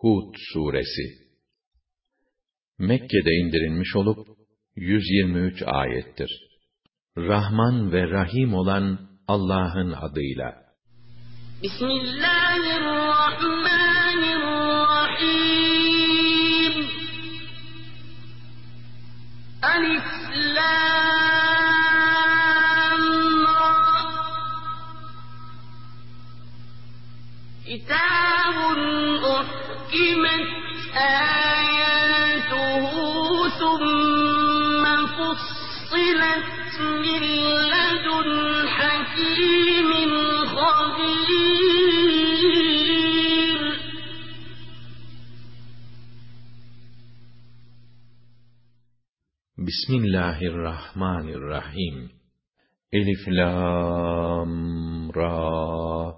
Hud suresi Mekke'de indirilmiş olup 123 ayettir. Rahman ve Rahim olan Allah'ın adıyla. Bismillahirrahmanirrahim. Alif Lam Kitabun uhkimet آياته ثم فصلت من لدن حكيم خبير Bismillahirrahmanirrahim. Elif Lam Ra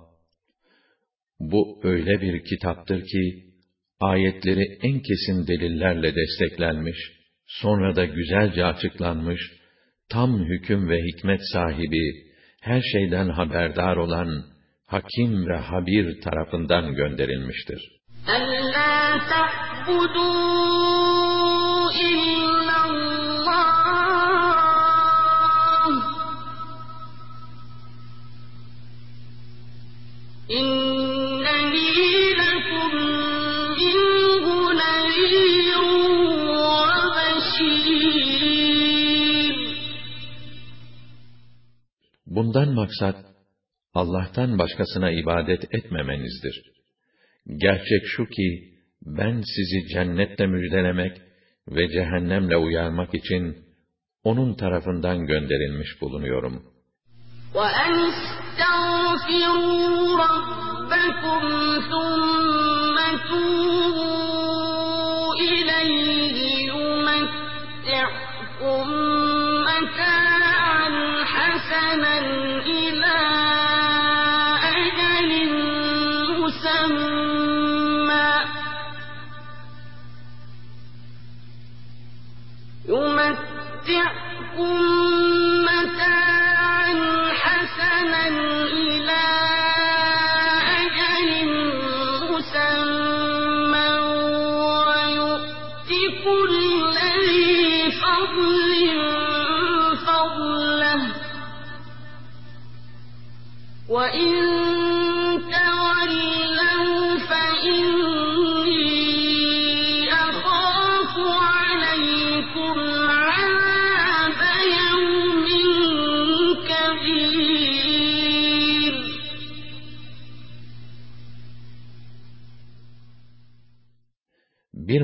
Bu öyle bir kitaptır ki ayetleri en kesin delillerle desteklenmiş, sonra da güzelce açıklanmış, tam hüküm ve hikmet sahibi, her şeyden haberdar olan Hakim ve Habir tarafından gönderilmiştir. أَلَّا تَعْبُدُوا إِلَّا اللَّهَ Bundan maksat, Allah'tan başkasına ibadet etmemenizdir. Gerçek şu ki, ben sizi cennetle müjdelemek ve cehennemle uyarmak için, onun tarafından gönderilmiş bulunuyorum. وَأَنِ اسْتَغْفِرُوا رَبَّكُمْ ثُمَّ تُوبُوا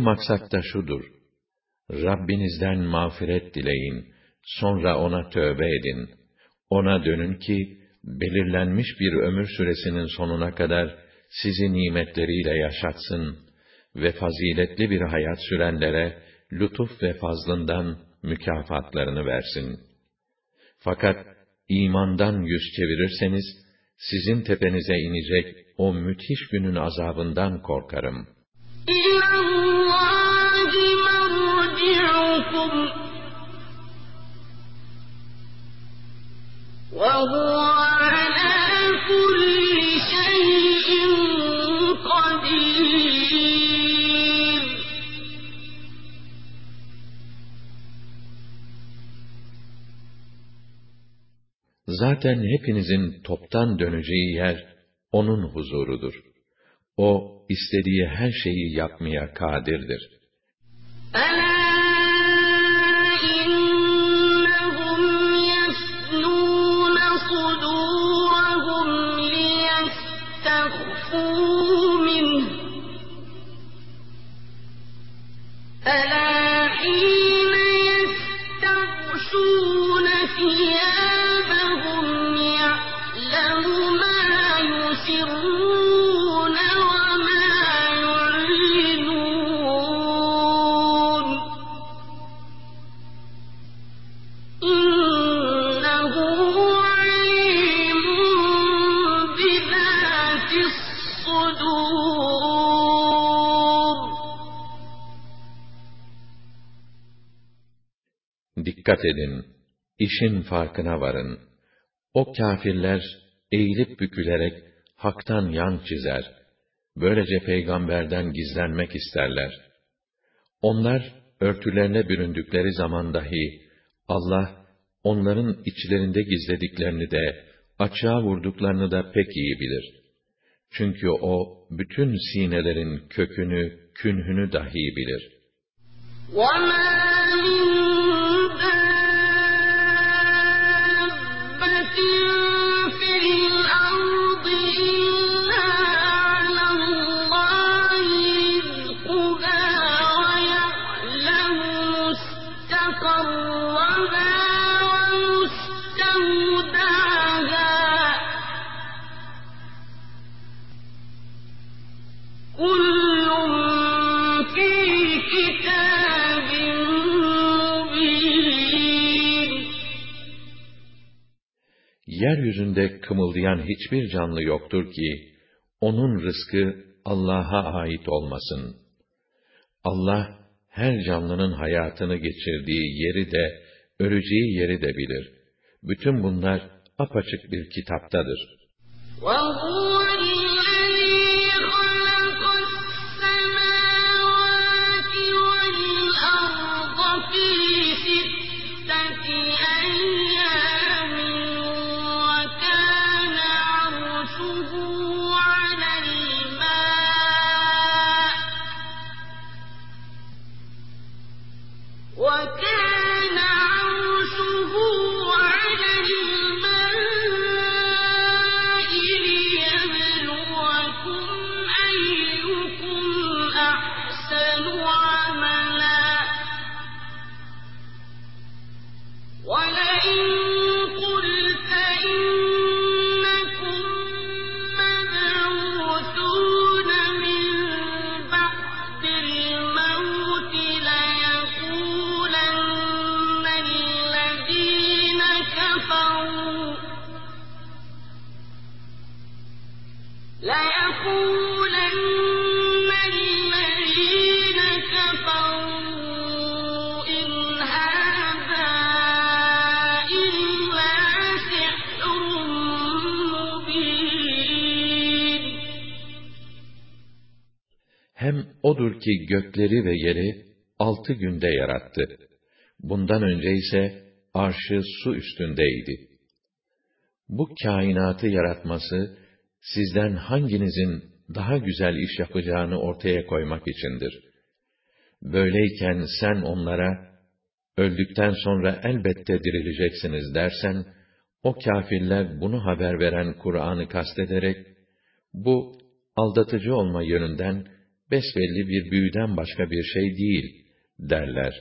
maksat da şudur. Rabbinizden mağfiret dileyin, sonra ona tövbe edin. Ona dönün ki, belirlenmiş bir ömür süresinin sonuna kadar sizi nimetleriyle yaşatsın ve faziletli bir hayat sürenlere lütuf ve fazlından mükafatlarını versin. Fakat imandan yüz çevirirseniz, sizin tepenize inecek o müthiş günün azabından korkarım.'' Zaten hepinizin toptan döneceği yer onun huzurudur. O istediği her şeyi yapmaya kadirdir. Dikkat edin, işin farkına varın. O kâfirler eğilip bükülerek haktan yan çizer. böylece peygamberden gizlenmek isterler. Onlar örtülerine büründükleri zaman dahi Allah onların içlerinde gizlediklerini de açığa vurduklarını da pek iyi bilir. Çünkü o bütün sinelerin kökünü, künhünü dahi bilir. وَمَا yeryüzünde kımıldayan hiçbir canlı yoktur ki, onun rızkı Allah'a ait olmasın. Allah, her canlının hayatını geçirdiği yeri de, öleceği yeri de bilir. Bütün bunlar apaçık bir kitaptadır. وَهُوَ O'dur ki gökleri ve yeri altı günde yarattı. Bundan önce ise arşı su üstündeydi. Bu kainatı yaratması, sizden hanginizin daha güzel iş yapacağını ortaya koymak içindir. Böyleyken sen onlara, öldükten sonra elbette dirileceksiniz dersen, o kâfirler bunu haber veren Kur'an'ı kastederek, bu, aldatıcı olma yönünden, besbelli bir büyüden başka bir şey değil derler.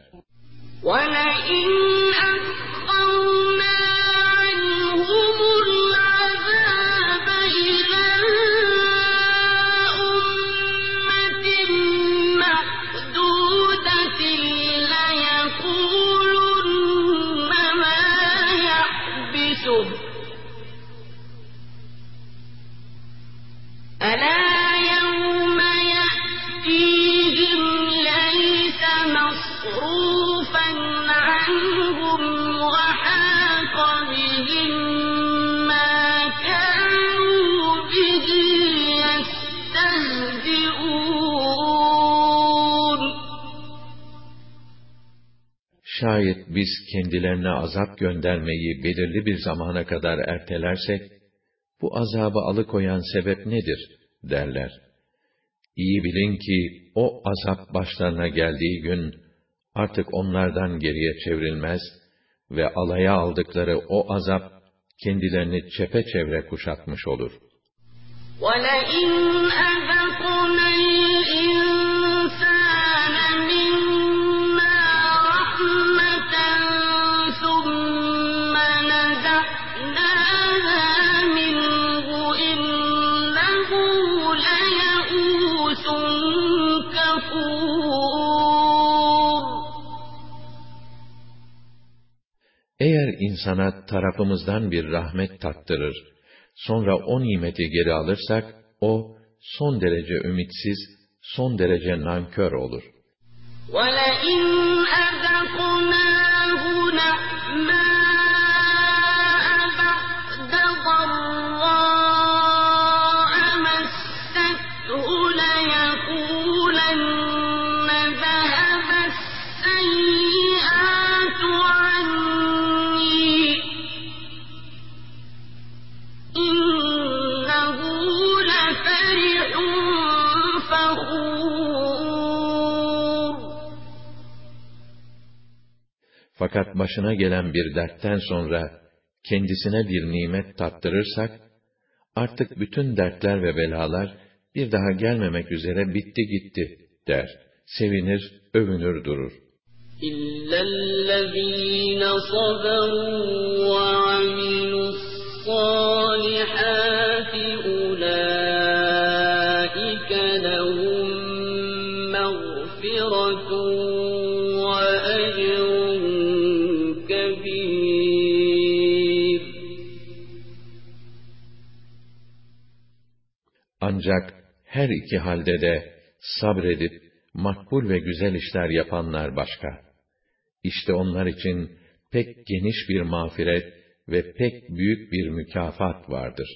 Şayet biz kendilerine azap göndermeyi belirli bir zamana kadar ertelersek, bu azabı alıkoyan sebep nedir? derler. İyi bilin ki o azap başlarına geldiği gün, artık onlardan geriye çevrilmez ve alaya aldıkları o azap, kendilerini çepeçevre kuşatmış olur. وَلَئِنْ insana tarafımızdan bir rahmet tattırır, sonra o nimeti geri alırsak, o son derece ümitsiz, son derece nankör olur. وَلَئِنْ أَذَقْنَاهُ Fakat başına gelen bir dertten sonra kendisine bir nimet tattırırsak, artık bütün dertler ve belalar bir daha gelmemek üzere bitti gitti der. Sevinir, övünür durur. İllellezîne saberû ve amilussâlihâti ulâike Ancak her iki halde de sabredip makbul ve güzel işler yapanlar başka. İşte onlar için pek geniş bir mağfiret ve pek büyük bir mükafat vardır.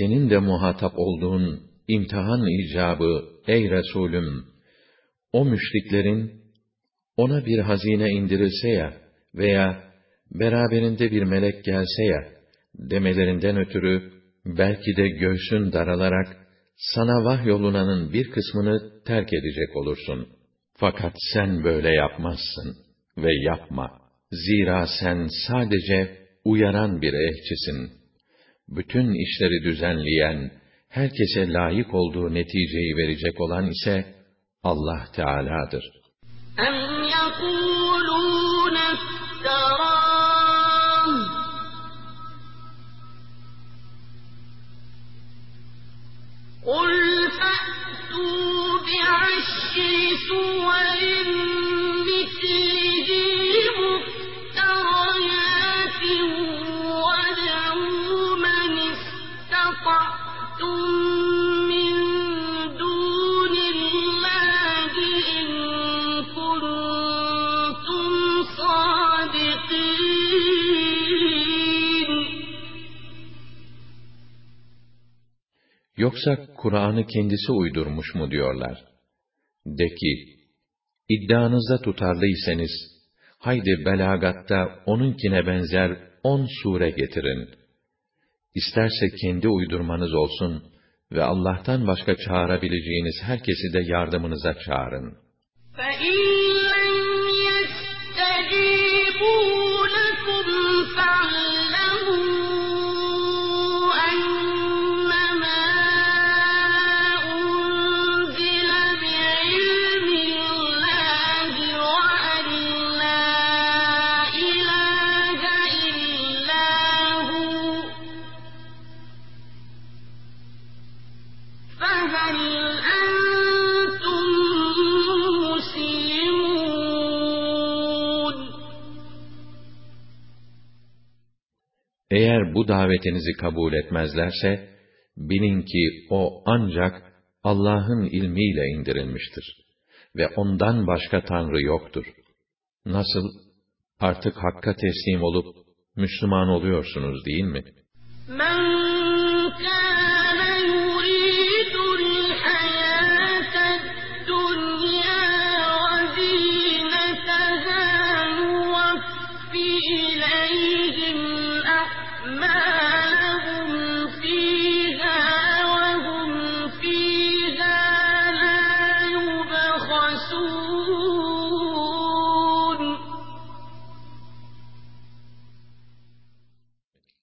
Senin de muhatap olduğun imtihan icabı ey Resulüm, o müşriklerin ona bir hazine indirilse ya veya beraberinde bir melek gelse ya demelerinden ötürü belki de göğsün daralarak sana vahyolunanın bir kısmını terk edecek olursun. Fakat sen böyle yapmazsın ve yapma. Zira sen sadece uyaran bir elçisin Bütün işleri düzenleyen, herkese layık olduğu neticeyi verecek olan ise Allah Teala'dır. أَمْ يَقُولُونَ افْتَرَاهُ ۖ قُلْ فَأْتُوا بِعَشْرِ سُوَرٍ Yoksa Kur'an'ı kendisi uydurmuş mu diyorlar? De ki, iddianızda tutarlıysanız, haydi belagatta onunkine benzer on sure getirin. İsterse kendi uydurmanız olsun ve Allah'tan başka çağırabileceğiniz herkesi de yardımınıza çağırın. فَإِن Eğer bu davetinizi kabul etmezlerse, bilin ki o ancak Allah'ın ilmiyle indirilmiştir. Ve ondan başka Tanrı yoktur. Nasıl? Artık Hakk'a teslim olup, Müslüman oluyorsunuz değil mi? مَن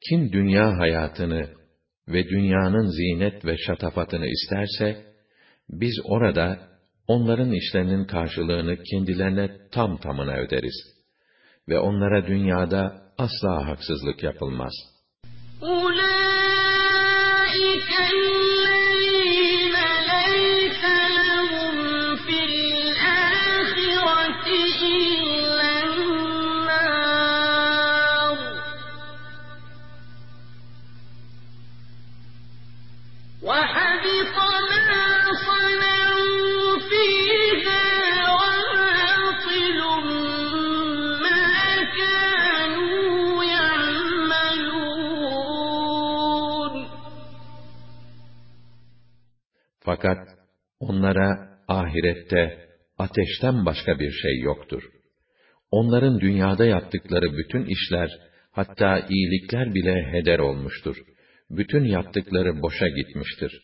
Kim dünya hayatını ve dünyanın zinet ve şatafatını isterse, biz orada onların işlerinin karşılığını kendilerine tam tamına öderiz. Ve onlara dünyada asla haksızlık yapılmaz. Ula Fakat onlara ahirette ateşten başka bir şey yoktur. Onların dünyada yaptıkları bütün işler, hatta iyilikler bile heder olmuştur. Bütün yaptıkları boşa gitmiştir.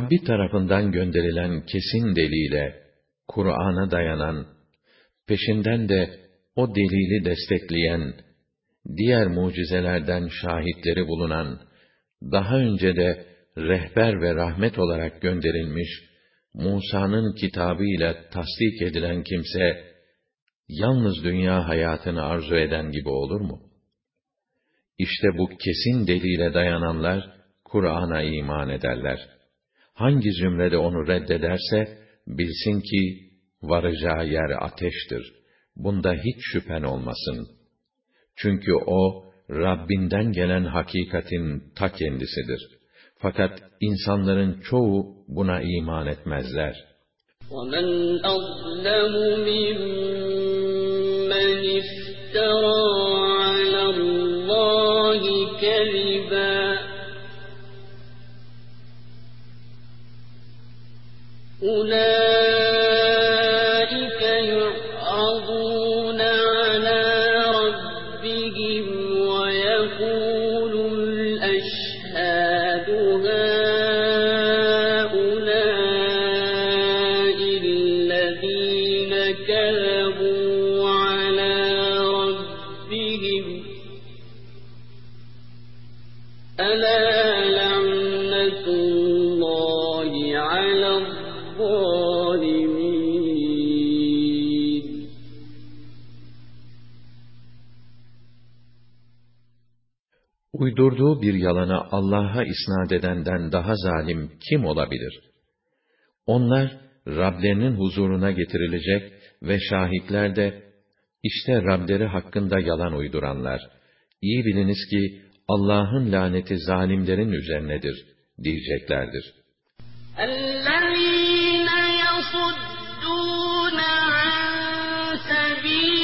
Rabbi tarafından gönderilen kesin delile, Kur'an'a dayanan, peşinden de o delili destekleyen, diğer mucizelerden şahitleri bulunan, daha önce de rehber ve rahmet olarak gönderilmiş, Musa'nın kitabı ile tasdik edilen kimse, yalnız dünya hayatını arzu eden gibi olur mu? İşte bu kesin delile dayananlar, Kur'an'a iman ederler Hangi zümrede onu reddederse, bilsin ki, varacağı yer ateştir. Bunda hiç şüphen olmasın. Çünkü o, Rabbinden gelen hakikatin ta kendisidir. Fakat insanların çoğu buna iman etmezler. ومن أظلم ممن افترى أولئك Uydurduğu bir yalanı Allah'a isnat edenden daha zalim kim olabilir? Onlar, Rablerinin huzuruna getirilecek ve şahitler de, işte Rableri hakkında yalan uyduranlar. İyi biliniz ki, Allah'ın laneti zalimlerin üzerinedir, diyeceklerdir. الذين يصدون عن سبيل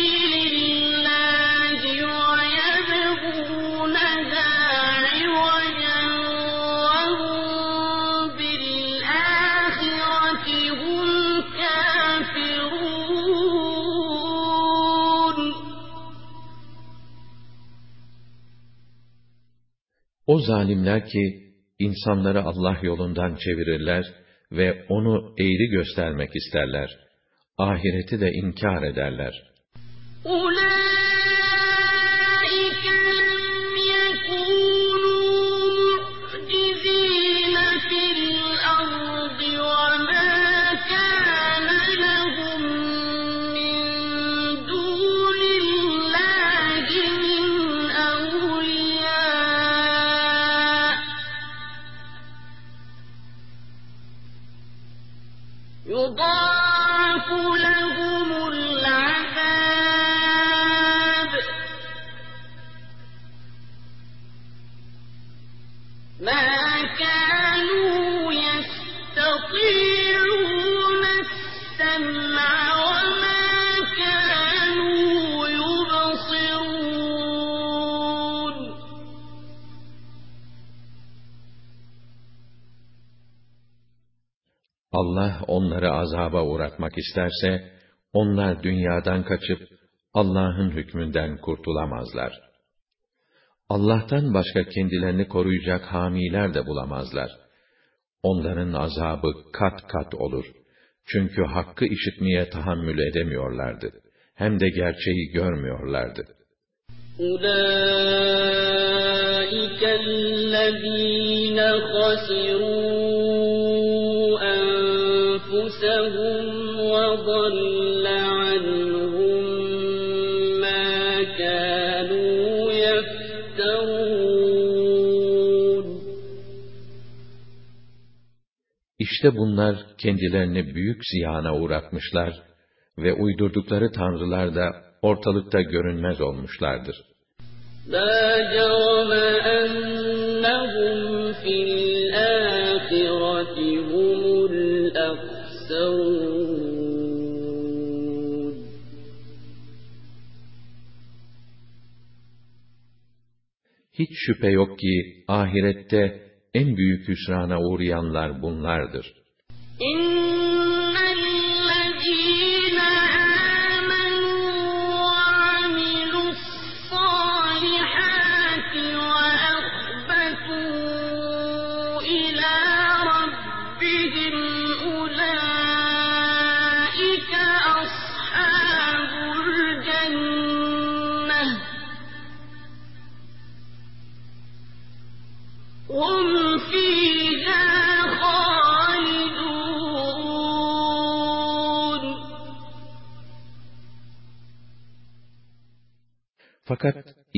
zalimler ki, insanları Allah yolundan çevirirler ve onu eğri göstermek isterler. Ahireti de inkar ederler. Ulan! Allah onları azaba uğratmak isterse, onlar dünyadan kaçıp Allah'ın hükmünden kurtulamazlar. Allah'tan başka kendilerini koruyacak hamiler de bulamazlar. Onların azabı kat kat olur. Çünkü hakkı işitmeye tahammül edemiyorlardı. Hem de gerçeği görmüyorlardı. أولئك الذين خسروا İşte bunlar kendilerini büyük ziyana uğratmışlar ve uydurdukları tanrılar da ortalıkta görünmez olmuşlardır. لا جرم أنهم في الآخرة هم الأخسرون Hiç şüphe yok ki ahirette en büyük hüsrana uğrayanlar bunlardır. إن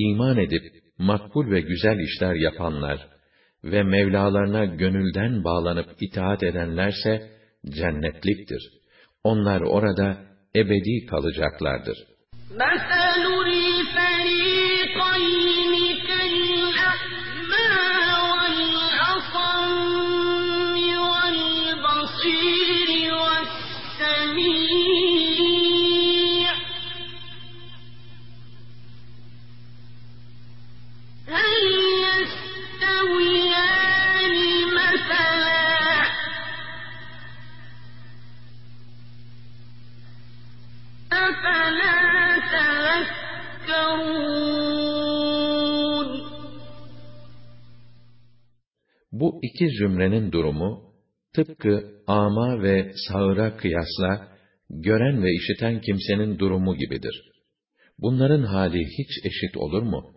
iman edip makbul ve güzel işler yapanlar ve Mevlalarına gönülden bağlanıp itaat edenlerse cennetliktir. Onlar orada ebedi kalacaklardır. Mesela Bu iki zümrenin durumu, tıpkı ama ve sağıra kıyasla, gören ve işiten kimsenin durumu gibidir. Bunların hali hiç eşit olur mu?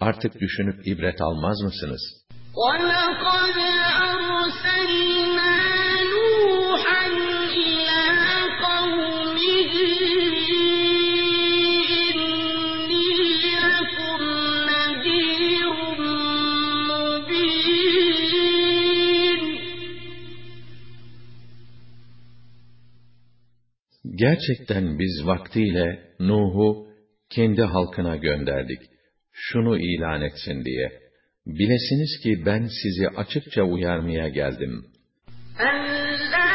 Artık düşünüp ibret almaz mısınız? ولقد أرسلنا Gerçekten biz vaktiyle Nuh'u kendi halkına gönderdik. Şunu ilan etsin diye. Bilesiniz ki ben sizi açıkça uyarmaya geldim. ألا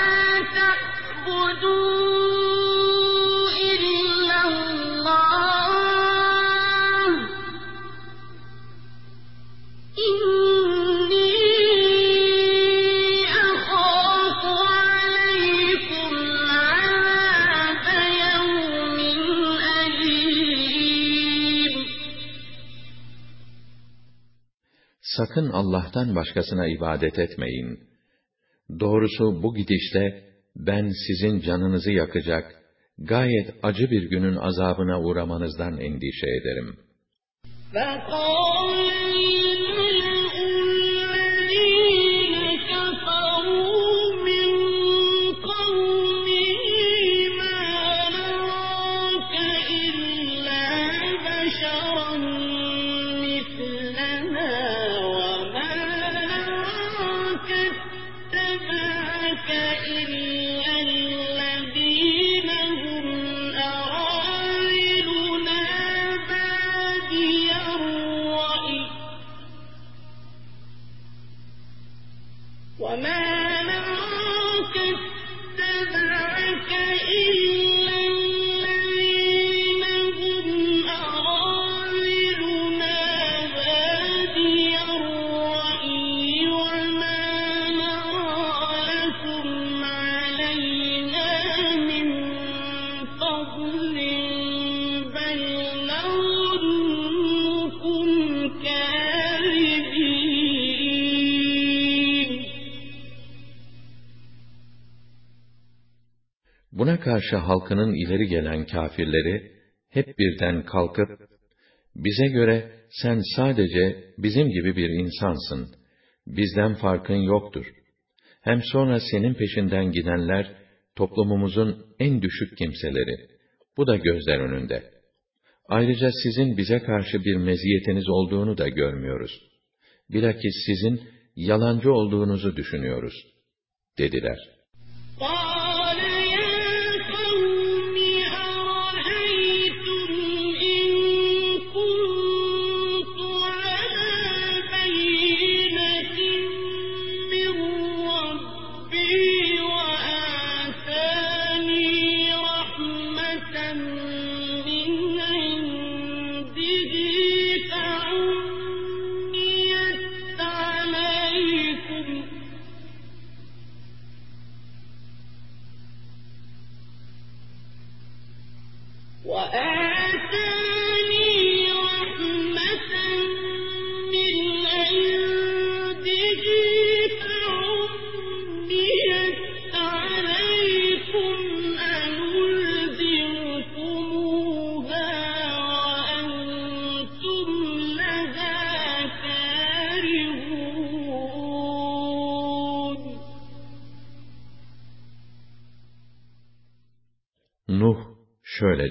sakın Allah'tan başkasına ibadet etmeyin. Doğrusu bu gidişte ben sizin canınızı yakacak, gayet acı bir günün azabına uğramanızdan endişe ederim. فقال Buna karşı halkının ileri gelen kâfirleri hep birden kalkıp, bize göre sen sadece bizim gibi bir insansın, bizden farkın yoktur. Hem sonra senin peşinden gidenler, toplumumuzun en düşük kimseleri. Bu da gözler önünde. Ayrıca sizin bize karşı bir meziyetiniz olduğunu da görmüyoruz. Bilakis sizin yalancı olduğunuzu düşünüyoruz, dediler.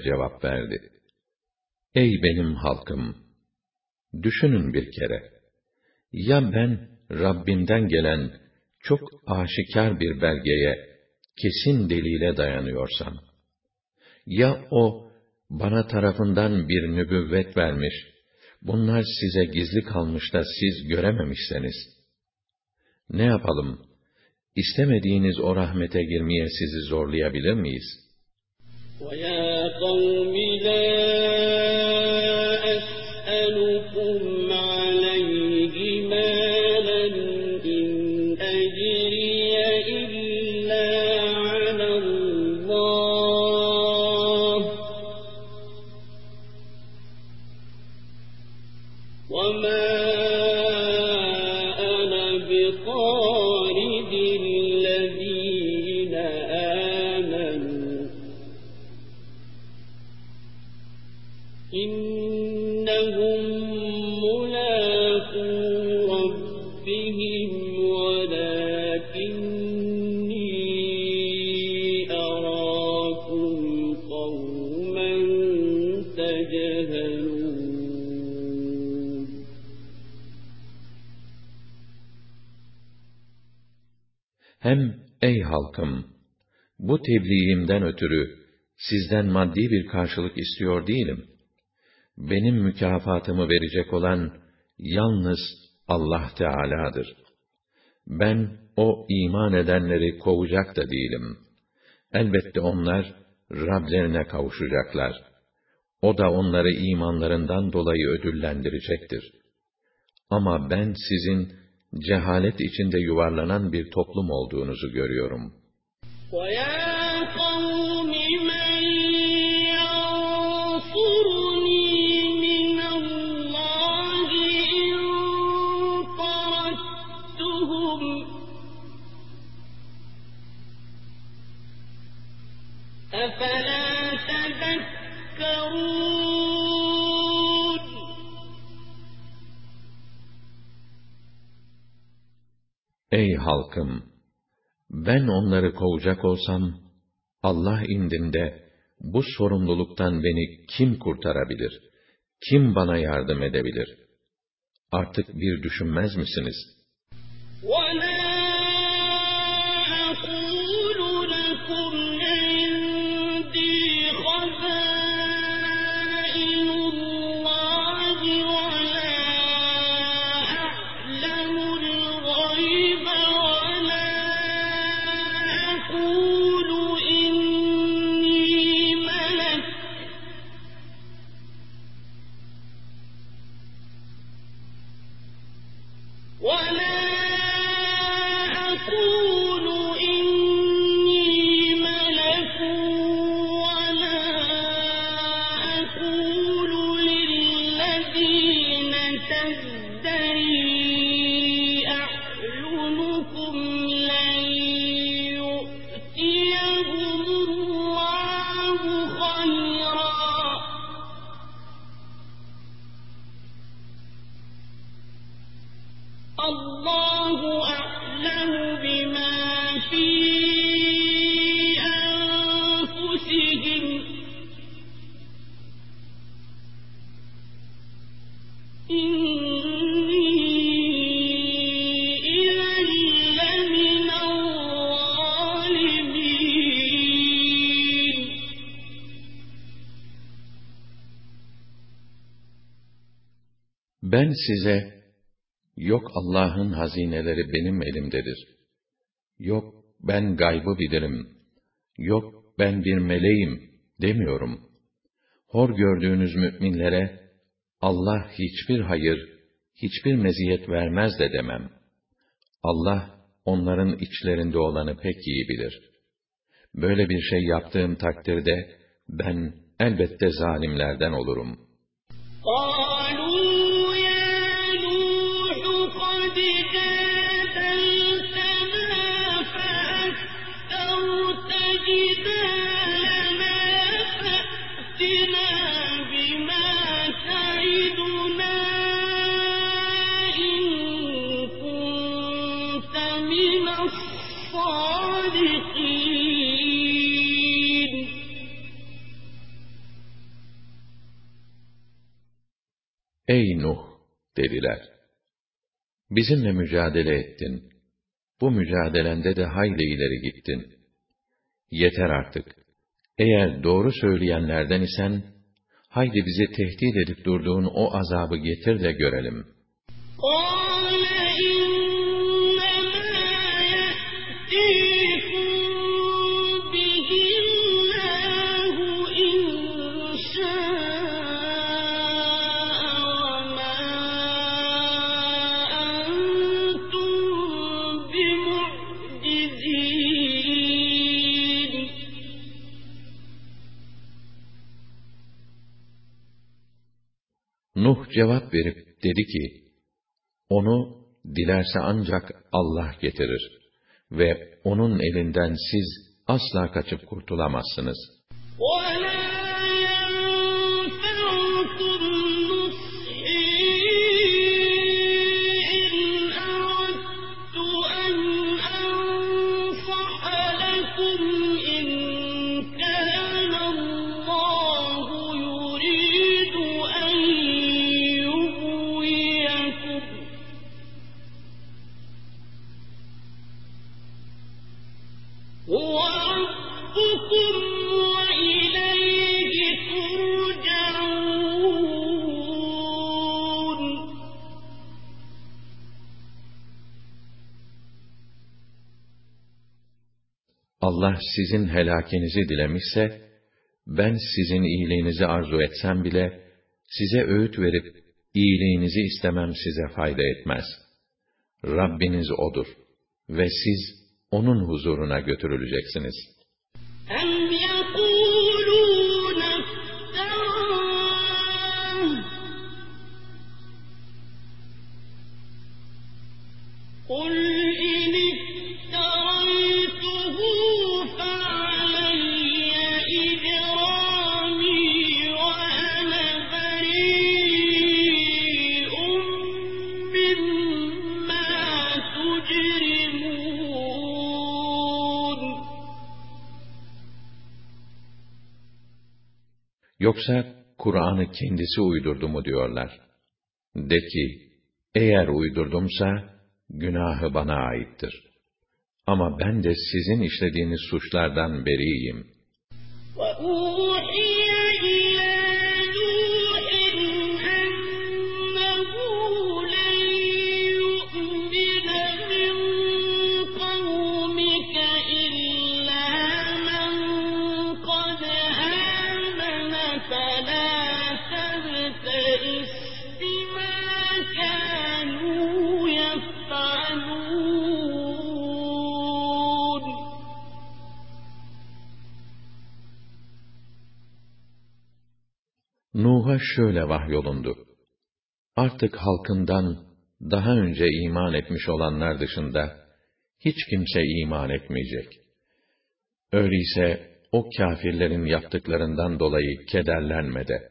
Cevap verdi. Ey benim halkım! Düşünün bir kere. Ya ben Rabbimden gelen çok aşikar bir belgeye, kesin delile dayanıyorsam? Ya o, bana tarafından bir nübüvvet vermiş, bunlar size gizli kalmış da siz görememişseniz? Ne yapalım? İstemediğiniz o rahmete girmeye sizi zorlayabilir miyiz?' ويا قوم لا halkım, bu tebliğimden ötürü sizden maddi bir karşılık istiyor değilim. Benim mükafatımı verecek olan yalnız Allah Teala'dır. Ben o iman edenleri kovacak da değilim. Elbette onlar Rablerine kavuşacaklar. O da onları imanlarından dolayı ödüllendirecektir. Ama ben sizin cehalet içinde yuvarlanan bir toplum olduğunuzu görüyorum. ويا halkım! Ben onları kovacak olsam, Allah indinde bu sorumluluktan beni kim kurtarabilir? Kim bana yardım edebilir? Artık bir düşünmez misiniz? ولا Ben size, yok Allah'ın hazineleri benim elimdedir. Yok ben gaybı bilirim. Yok ben bir meleğim demiyorum. Hor gördüğünüz müminlere Allah hiçbir hayır, hiçbir meziyet vermez de demem. Allah onların içlerinde olanı pek iyi bilir. Böyle bir şey yaptığım takdirde ben elbette zalimlerden olurum. Aa! Ey Nuh! dediler. Bizimle mücadele ettin. Bu mücadelende de hayli ileri gittin. Yeter artık. Eğer doğru söyleyenlerden isen, haydi bizi tehdit edip durduğun o azabı getir de görelim. قال Nuh cevap verip dedi ki, onu dilerse ancak Allah getirir ve onun elinden siz asla kaçıp kurtulamazsınız. Allah sizin helakinizi dilemişse, ben sizin iyiliğinizi arzu etsem bile, size öğüt verip, iyiliğinizi istemem size fayda etmez. Rabbiniz O'dur ve siz O'nun huzuruna götürüleceksiniz. Yoksa Kur'an'ı kendisi uydurdu mu diyorlar. De ki, eğer uydurdumsa, günahı bana aittir. Ama ben de sizin işlediğiniz suçlardan beriyim. وَأُوحِيَ Nuh'a şöyle vahyolundu. Artık halkından daha önce iman etmiş olanlar dışında hiç kimse iman etmeyecek. Öyleyse o kâfirlerin yaptıklarından dolayı kederlenme de.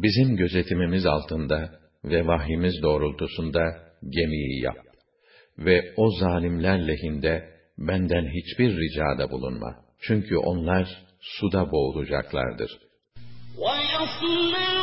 Bizim gözetimimiz altında ve vahyimiz doğrultusunda gemiyi yap. Ve o zalimler lehinde benden hiçbir ricada bulunma. Çünkü onlar suda boğulacaklardır. وَيَصْنَعُ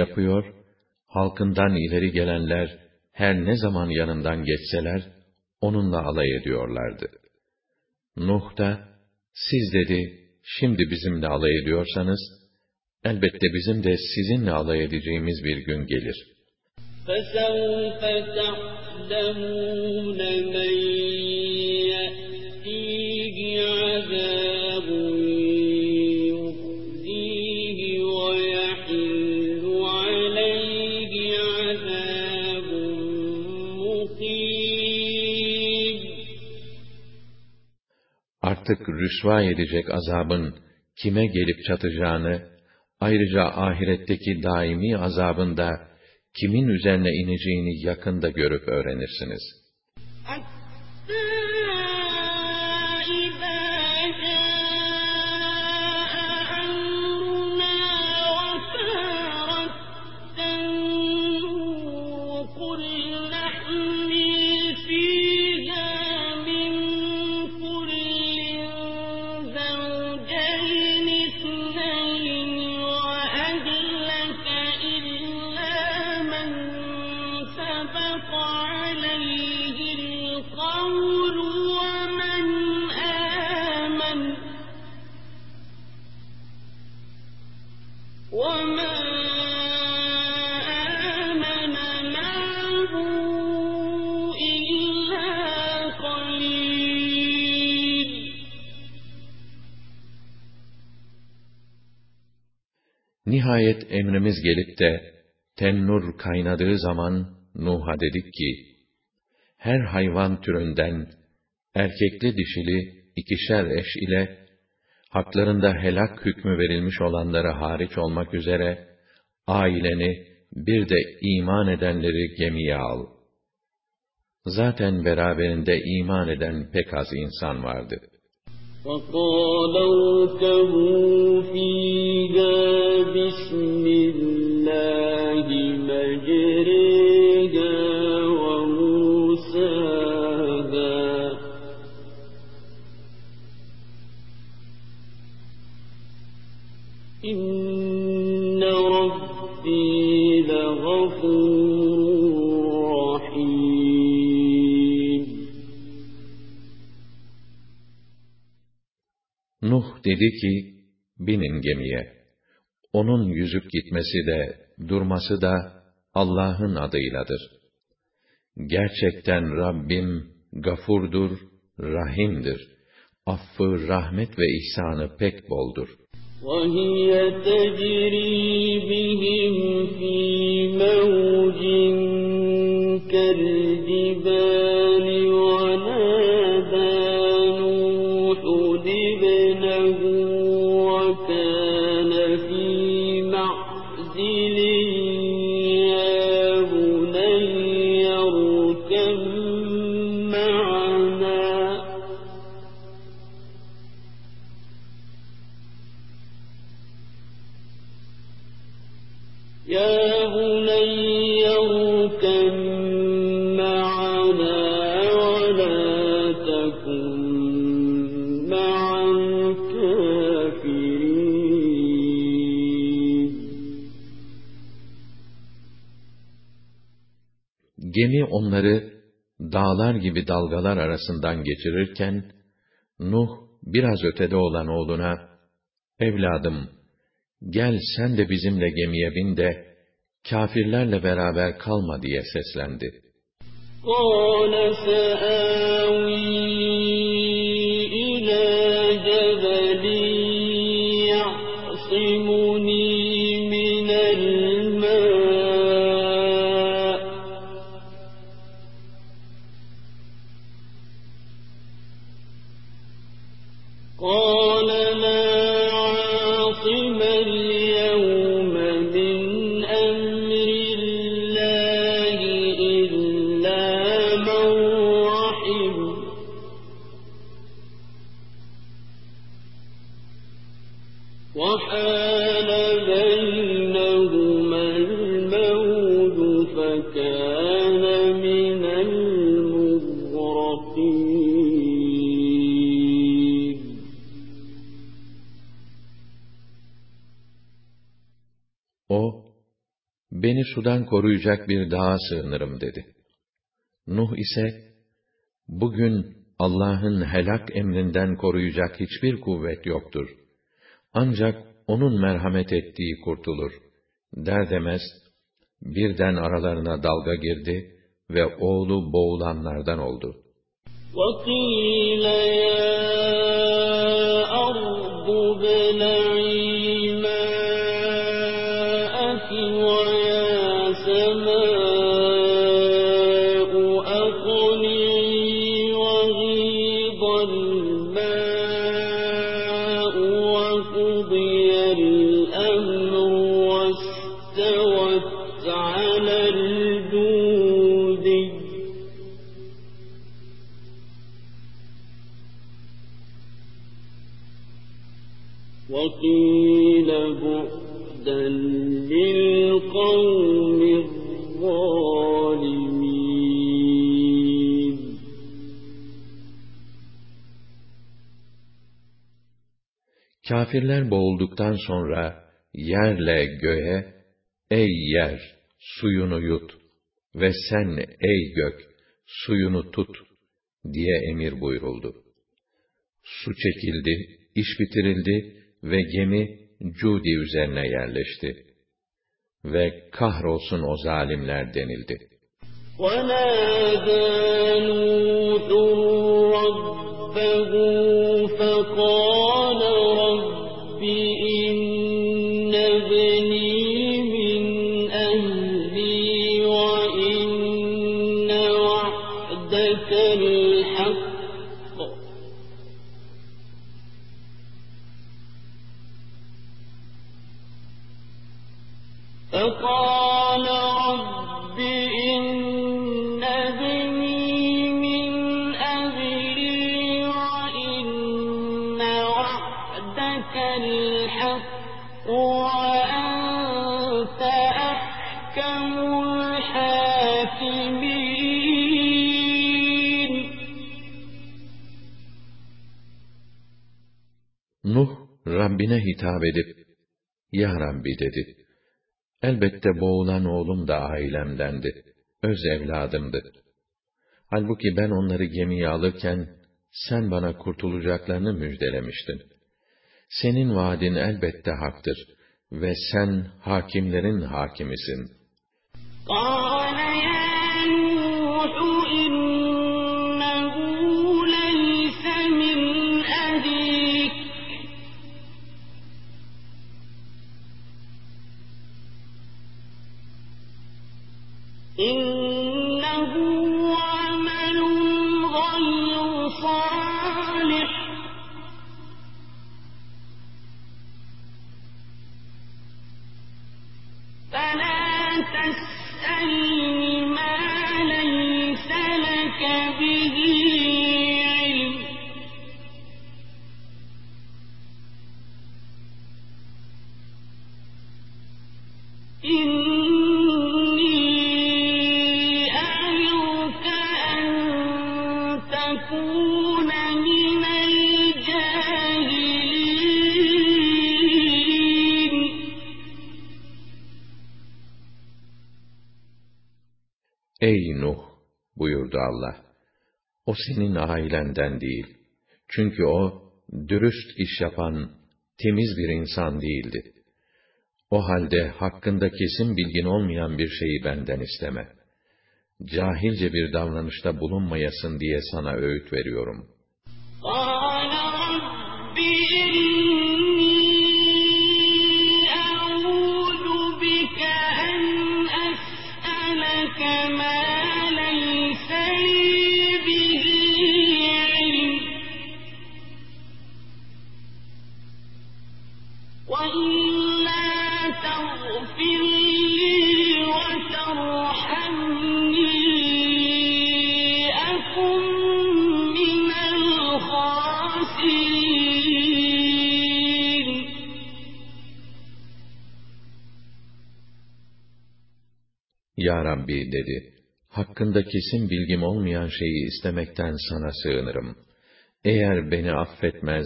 yapıyor, halkından ileri gelenler her ne zaman yanından geçseler onunla alay ediyorlardı. Nuh da siz dedi şimdi bizimle alay ediyorsanız elbette bizim de sizinle alay edeceğimiz bir gün gelir. فَسَوْفَ تَعْلَمُونَ مَن Artık rüsva edecek azabın kime gelip çatacağını, ayrıca ahiretteki daimi azabın da kimin üzerine ineceğini yakında görüp öğrenirsiniz. Nihayet emrimiz gelip de tennur kaynadığı zaman Nuh'a dedik ki, her hayvan türünden erkekli dişili ikişer eş ile haklarında helak hükmü verilmiş olanları hariç olmak üzere aileni bir de iman edenleri gemiye al. Zaten beraberinde iman eden pek az insan vardı. وقال اركبوا فيها بسم الله. dedi ki, binin gemiye. Onun yüzüp gitmesi de, durması da Allah'ın adıyladır. Gerçekten Rabbim gafurdur, rahimdir. Affı, rahmet ve ihsanı pek boldur. وهي تجري بهم في موج onları dağlar gibi dalgalar arasından geçirirken, Nuh biraz ötede olan oğluna, Evladım, gel sen de bizimle gemiye bin de, kafirlerle beraber kalma diye seslendi. قال sudan koruyacak bir dağa sığınırım dedi. Nuh ise, bugün Allah'ın helak emrinden koruyacak hiçbir kuvvet yoktur. Ancak onun merhamet ettiği kurtulur. Der demez, birden aralarına dalga girdi ve oğlu boğulanlardan oldu. وقيل Kafirler boğulduktan sonra yerle göğe, ey yer, suyunu yut ve sen ey gök, suyunu tut diye emir buyuruldu. Su çekildi, iş bitirildi ve gemi Cudi üzerine yerleşti. Ve kahrolsun o zalimler denildi. ونادى نوح ربه Rabbine hitap edip, Ya Rabbi dedi, elbette boğulan oğlum da ailemdendi, öz evladımdı. Halbuki ben onları gemiye alırken, sen bana kurtulacaklarını müjdelemiştin. Senin vaadin elbette haktır ve sen hakimlerin hakimisin. Aa! O senin ailenden değil. Çünkü o, dürüst iş yapan, temiz bir insan değildi. O halde hakkında kesin bilgin olmayan bir şeyi benden isteme. Cahilce bir davranışta bulunmayasın diye sana öğüt veriyorum. Aa! Ya Rabbi dedi, hakkında kesin bilgim olmayan şeyi istemekten sana sığınırım. Eğer beni affetmez,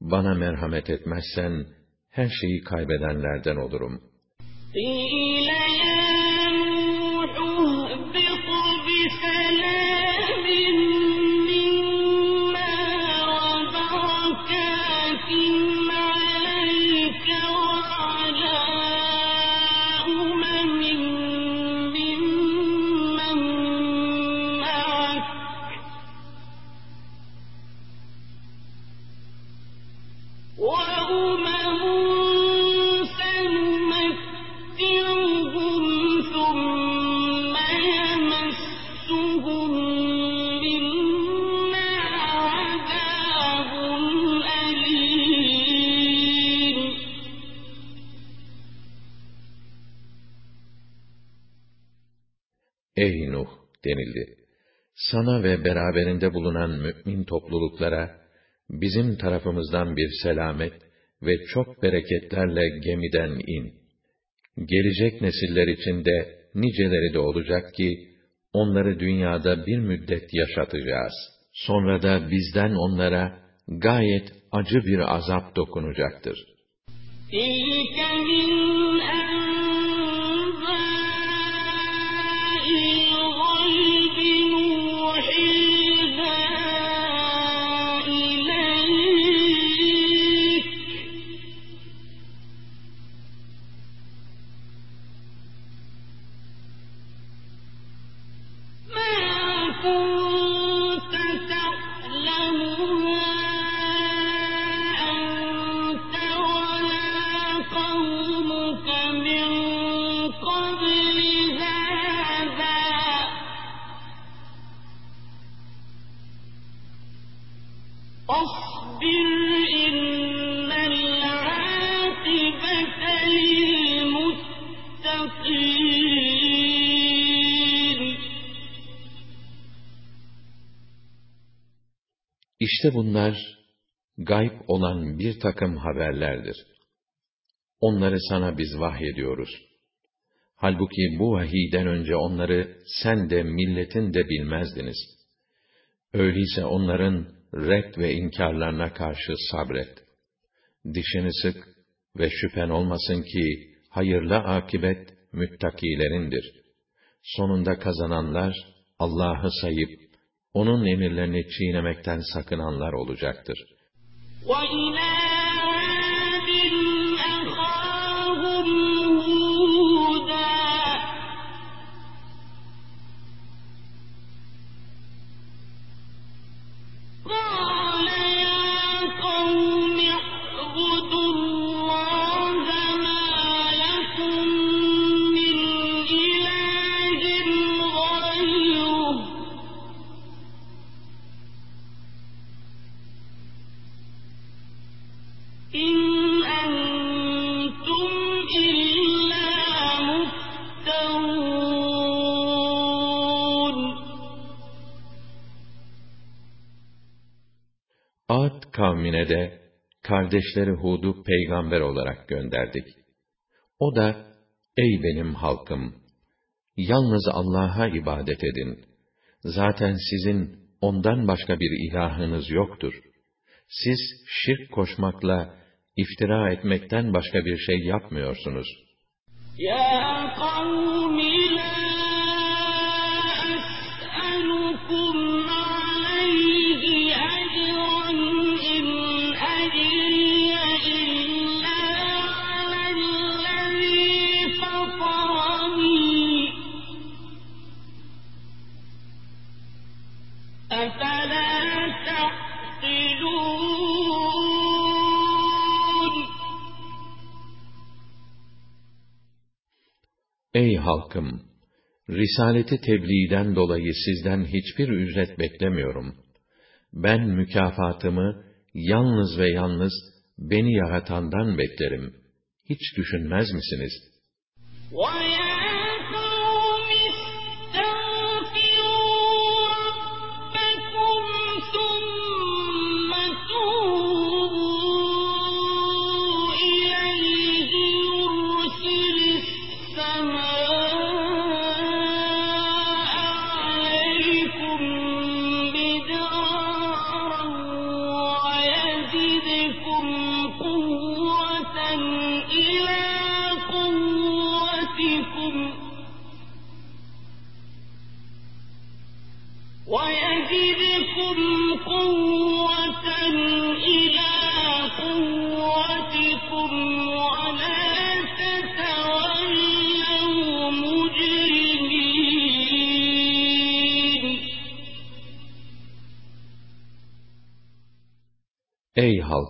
bana merhamet etmezsen, her şeyi kaybedenlerden olurum. Ey Nuh! denildi. Sana ve beraberinde bulunan mü'min topluluklara, bizim tarafımızdan bir selamet ve çok bereketlerle gemiden in. Gelecek nesiller içinde niceleri de olacak ki, onları dünyada bir müddet yaşatacağız. Sonra da bizden onlara gayet acı bir azap dokunacaktır. İlke İşte bunlar gayb olan bir takım haberlerdir. Onları sana biz vahyediyoruz. Halbuki bu vahiyden önce onları sen de milletin de bilmezdiniz. Öyleyse onların red ve inkarlarına karşı sabret. Dişini sık ve şüphen olmasın ki hayırlı akibet müttakilerindir. Sonunda kazananlar Allah'ı sayıp onun emirlerini çiğnemekten sakınanlar olacaktır. وإلى kavmine de kardeşleri Hud'u peygamber olarak gönderdik. O da, ey benim halkım! Yalnız Allah'a ibadet edin. Zaten sizin ondan başka bir ilahınız yoktur. Siz şirk koşmakla, iftira etmekten başka bir şey yapmıyorsunuz. Ya kavmi halkım! Risaleti tebliğden dolayı sizden hiçbir ücret beklemiyorum. Ben mükafatımı yalnız ve yalnız beni yaratandan beklerim. Hiç düşünmez misiniz? وَيَا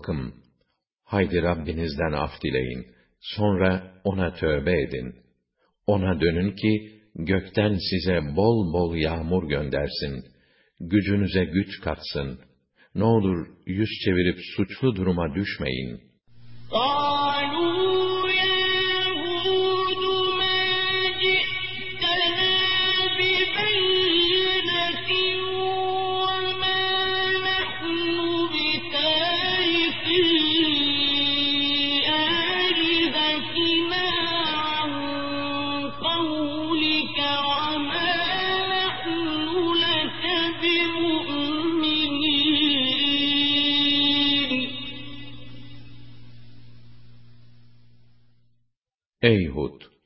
Halkım! Haydi Rabbinizden af dileyin. Sonra ona tövbe edin. Ona dönün ki, gökten size bol bol yağmur göndersin. Gücünüze güç katsın. Ne olur yüz çevirip suçlu duruma düşmeyin.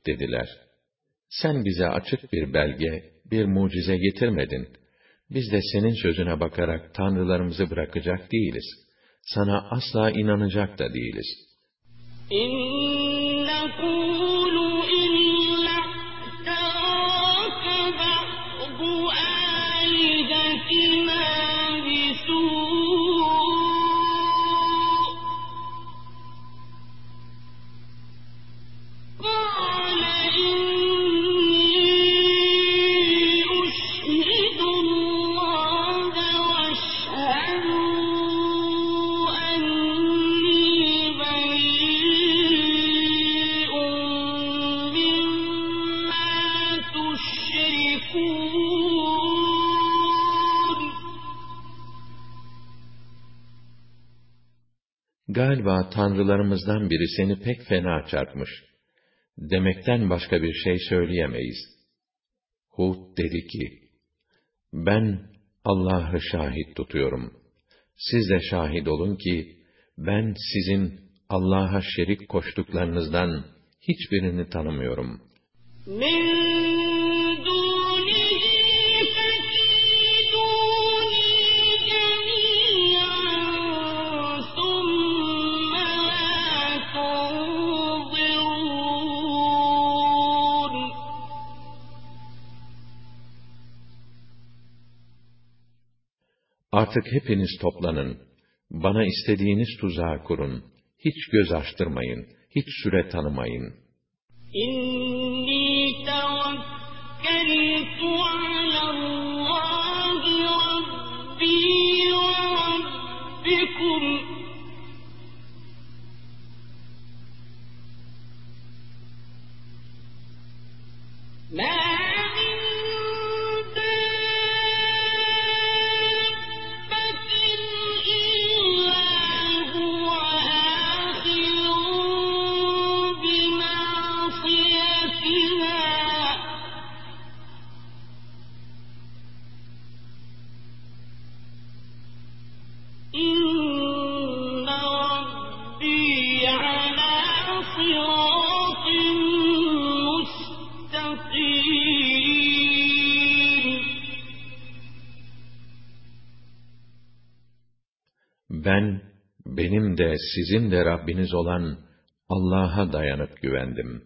Dediler. Sen bize açık bir belge, bir mucize getirmedin. Biz de senin sözüne bakarak tanrılarımızı bırakacak değiliz. Sana asla inanacak da değiliz. إن Galiba tanrılarımızdan biri seni pek fena çarpmış. Demekten başka bir şey söyleyemeyiz. Hud dedi ki, ben Allah'ı şahit tutuyorum. Siz de şahit olun ki, ben sizin Allah'a şerik koştuklarınızdan hiçbirini tanımıyorum. من Artık hepiniz toplanın. Bana istediğiniz tuzağı kurun. Hiç göz açtırmayın. Hiç süre tanımayın. İn sizin de Rabbiniz olan Allah'a dayanıp güvendim.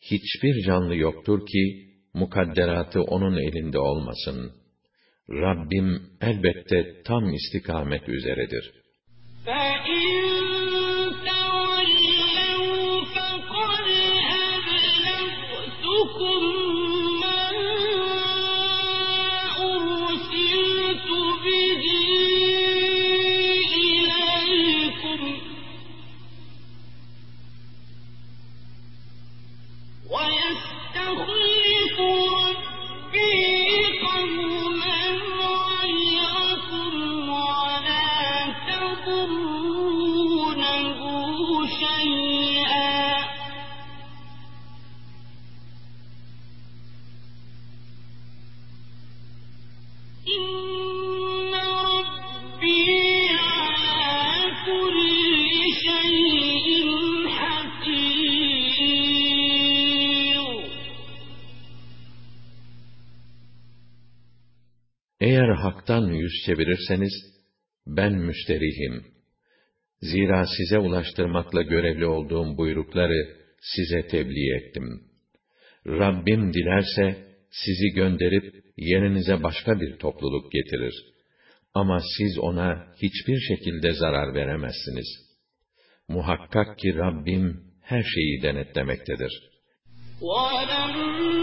Hiçbir canlı yoktur ki, mukadderatı onun elinde olmasın. Rabbim elbette tam istikamet üzeredir. yüz çevirirseniz, ben müşterihim. Zira size ulaştırmakla görevli olduğum buyrukları size tebliğ ettim. Rabbim dilerse, sizi gönderip yerinize başka bir topluluk getirir. Ama siz ona hiçbir şekilde zarar veremezsiniz. Muhakkak ki Rabbim her şeyi denetlemektedir. وَلَمَّا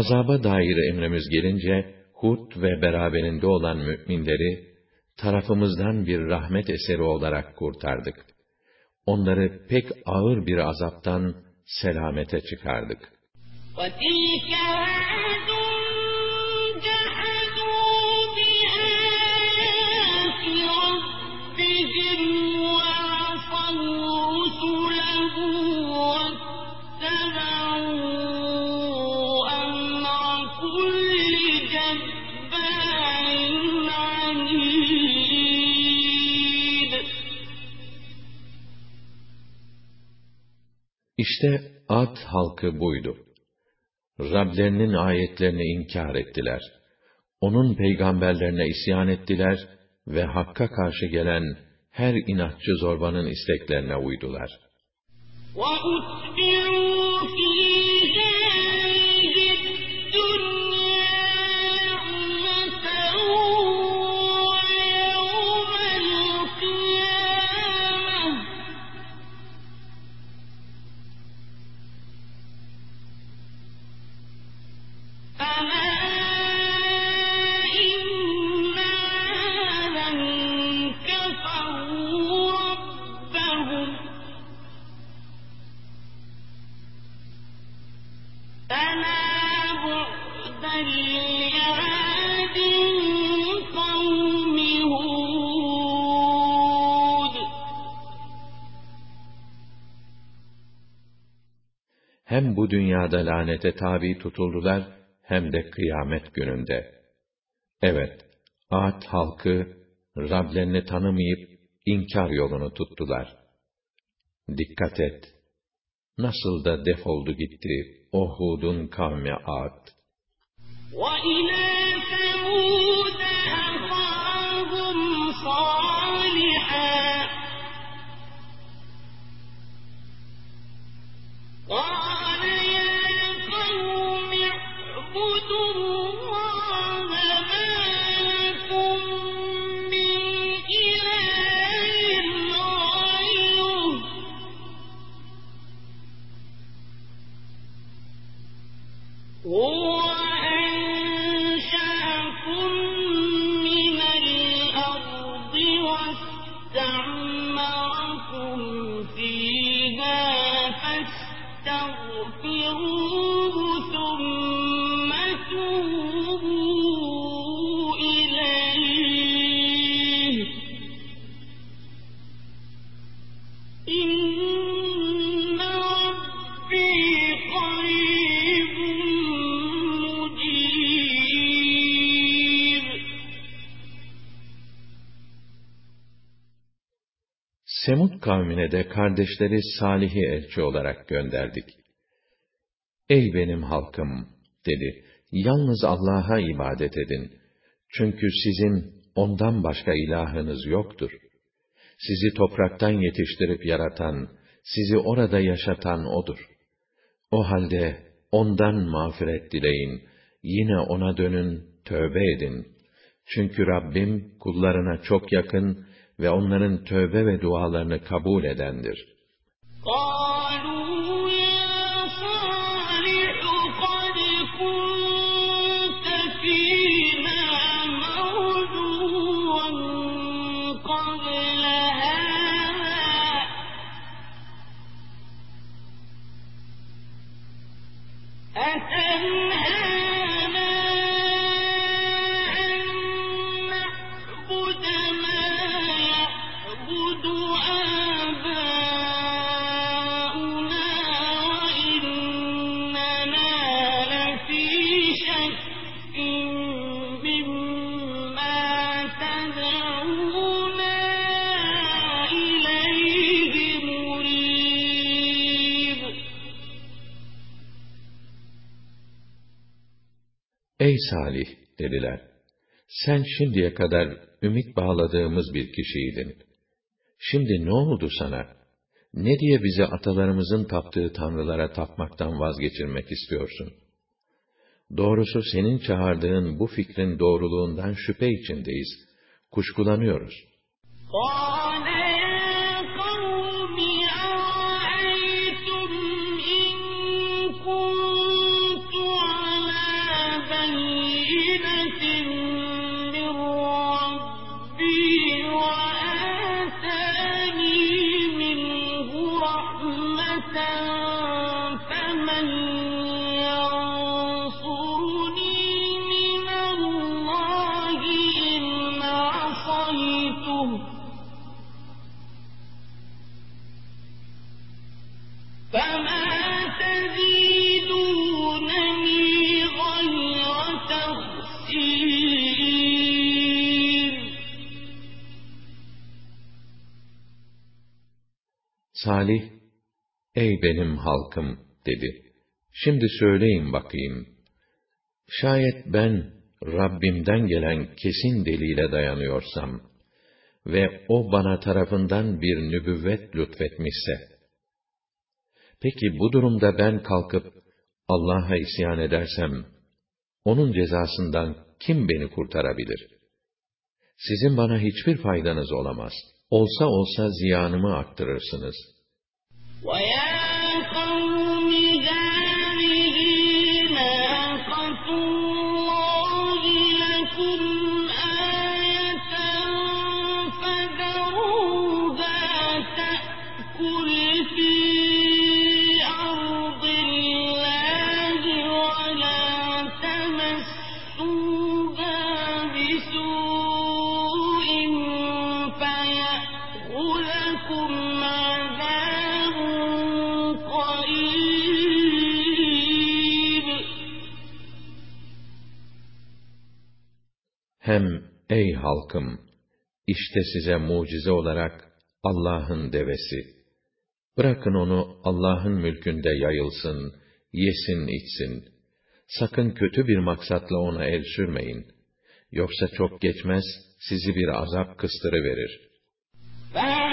Azaba dair emrimiz gelince, Hud ve beraberinde olan müminleri, tarafımızdan bir rahmet eseri olarak kurtardık. Onları pek ağır bir azaptan selamete çıkardık. وَتِلْكَ İşte Ad halkı buydu. Rablerinin ayetlerini inkar ettiler. Onun peygamberlerine isyan ettiler ve Hakk'a karşı gelen her inatçı zorbanın isteklerine uydular. وَأُتْبِعُوا dünyada lanete tabi tutuldular, hem de kıyamet gününde. Evet, Ad halkı, Rablerini tanımayıp, inkar yolunu tuttular. Dikkat et! Nasıl da defoldu gitti o Hud'un kavmi Ad. وَإِلَىٰ ثَمُودَ أَخَاهُمْ صَالِحًا ۗ Semud kavmine de kardeşleri Salih'i elçi olarak gönderdik. Ey benim halkım, dedi, yalnız Allah'a ibadet edin. Çünkü sizin ondan başka ilahınız yoktur. Sizi topraktan yetiştirip yaratan, sizi orada yaşatan O'dur. O halde ondan mağfiret dileyin, yine O'na dönün, tövbe edin. Çünkü Rabbim kullarına çok yakın ve onların tövbe ve dualarını kabul edendir. قالوا Salih dediler. Sen şimdiye kadar ümit bağladığımız bir kişiydin. Şimdi ne oldu sana? Ne diye bizi atalarımızın taptığı tanrılara tapmaktan vazgeçirmek istiyorsun? Doğrusu senin çağırdığın bu fikrin doğruluğundan şüphe içindeyiz. Kuşkulanıyoruz. Amin. Salih, ey benim halkım, dedi. Şimdi söyleyin bakayım. Şayet ben Rabbimden gelen kesin delile dayanıyorsam ve o bana tarafından bir nübüvvet lütfetmişse, peki bu durumda ben kalkıp Allah'a isyan edersem, onun cezasından kim beni kurtarabilir? Sizin bana hiçbir faydanız olamaz. Olsa olsa ziyanımı arttırırsınız. 我呀 Hem ey halkım! İşte size mucize olarak Allah'ın devesi. Bırakın onu Allah'ın mülkünde yayılsın, yesin içsin. Sakın kötü bir maksatla ona el sürmeyin. Yoksa çok geçmez sizi bir azap kıstırıverir. verir.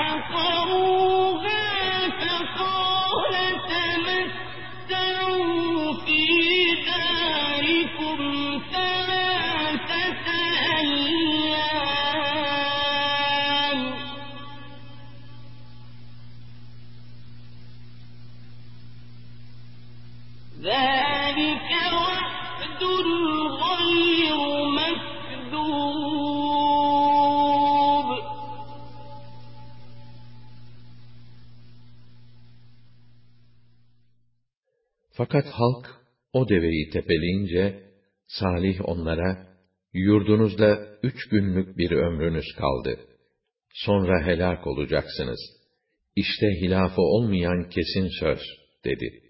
Fakat halk o deveyi tepeleyince, Salih onlara, yurdunuzda üç günlük bir ömrünüz kaldı. Sonra helak olacaksınız. işte hilafı olmayan kesin söz, dedi.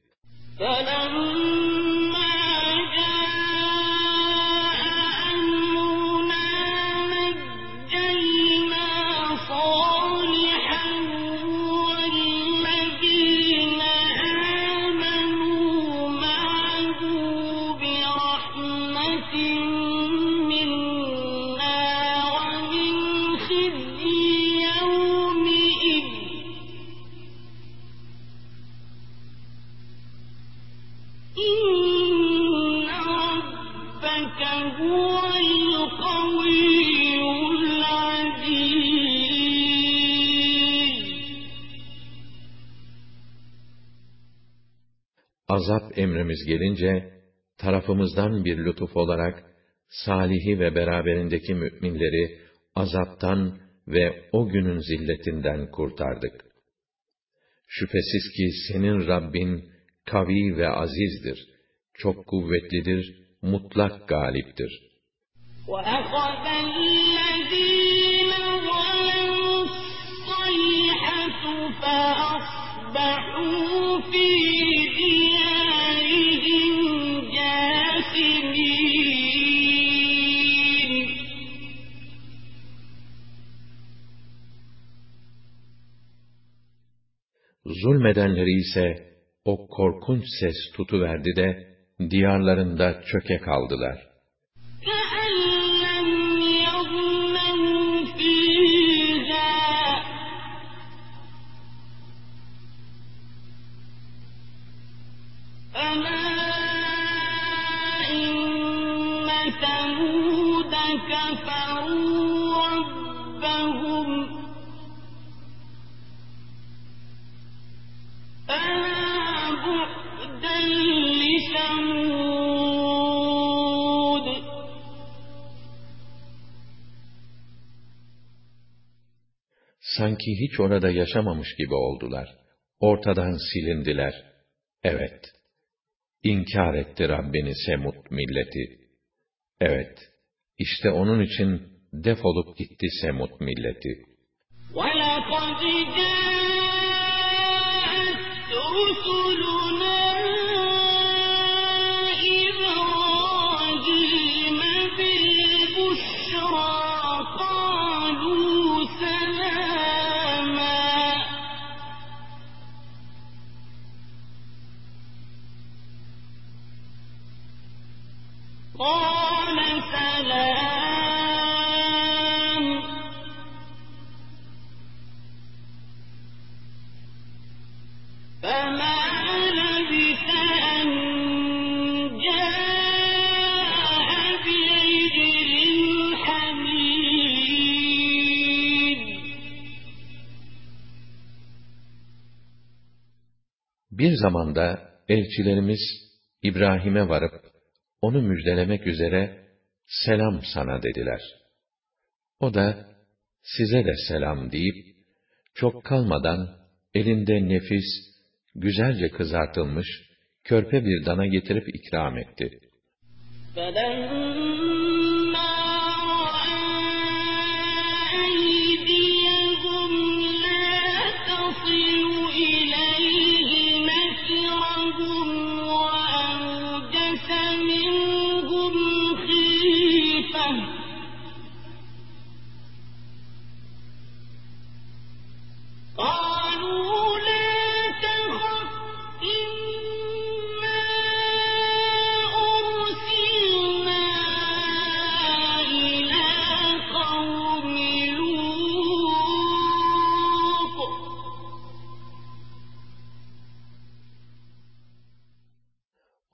Azap emrimiz gelince, tarafımızdan bir lütuf olarak, Salih'i ve beraberindeki müminleri, azaptan ve o günün zilletinden kurtardık. Şüphesiz ki senin Rabbin, kavi ve azizdir, çok kuvvetlidir, mutlak galiptir. وَأَخَذَ الَّذِينَ ظَلَمُوا الصَّيْحَةُ فَأَصْبَحُوا فِي دِيَارِهِمْ جَاثِمِينَ Zulmedenleri ise o korkunç ses tutuverdi de, diyarlarında çöke kaldılar. Sanki hiç orada yaşamamış gibi oldular. Ortadan silindiler. Evet, inkar etti Rabbini Semud milleti. Evet, işte onun için defolup gitti Semud milleti. وَلَقَدْ جَاءَتْ رُسُلُنَا Bir zamanda elçilerimiz İbrahim'e varıp onu müjdelemek üzere selam sana dediler. O da size de selam deyip çok kalmadan elinde nefis, güzelce kızartılmış körpe bir dana getirip ikram etti. فَلَمَّا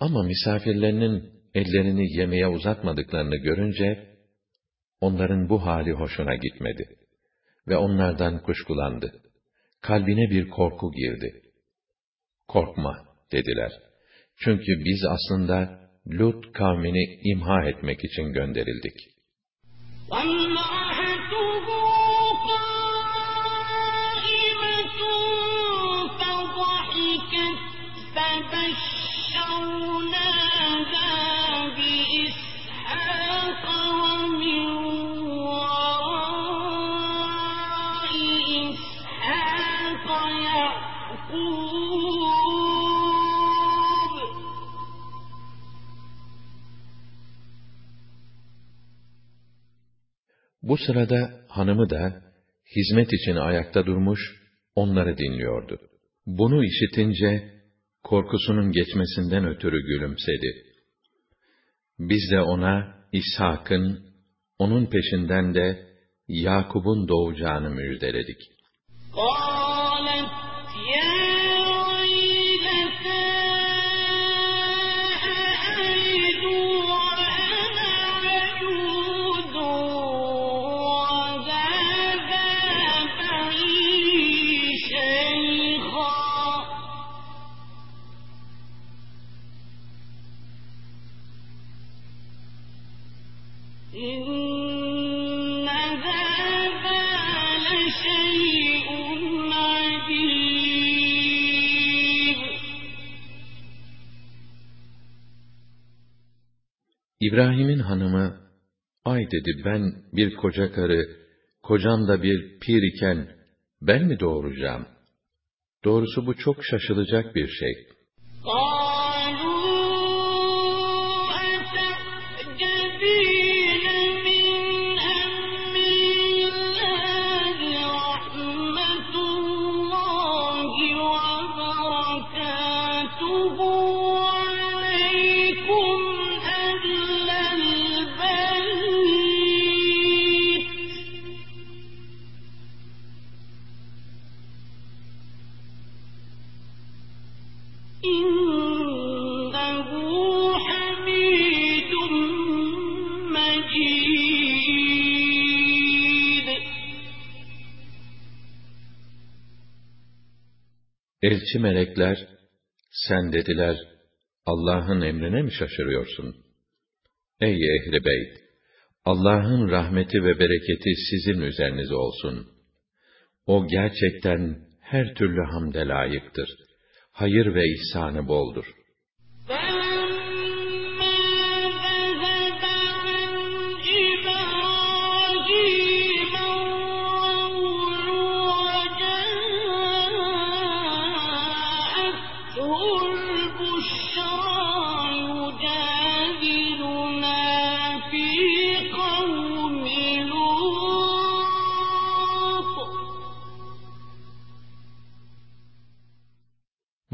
Ama misafirlerinin ellerini yemeğe uzatmadıklarını görünce, onların bu hali hoşuna gitmedi ve onlardan kuşkulandı. Kalbine bir korku girdi. Korkma, dediler. Çünkü biz aslında Lut kavmini imha etmek için gönderildik. Allah! Bu sırada hanımı da hizmet için ayakta durmuş, onları dinliyordu. Bunu işitince korkusunun geçmesinden ötürü gülümsedi. Biz de ona İshak'ın, onun peşinden de Yakub'un doğacağını müjdeledik. قالت يا İbrahim'in hanımı, ay dedi ben bir koca karı, kocam da bir pir iken ben mi doğuracağım? Doğrusu bu çok şaşılacak bir şey. Aa! Elçi melekler, sen dediler, Allah'ın emrine mi şaşırıyorsun? Ey ehli beyt! Allah'ın rahmeti ve bereketi sizin üzerinize olsun. O gerçekten her türlü hamde layıktır. Hayır ve ihsanı boldur.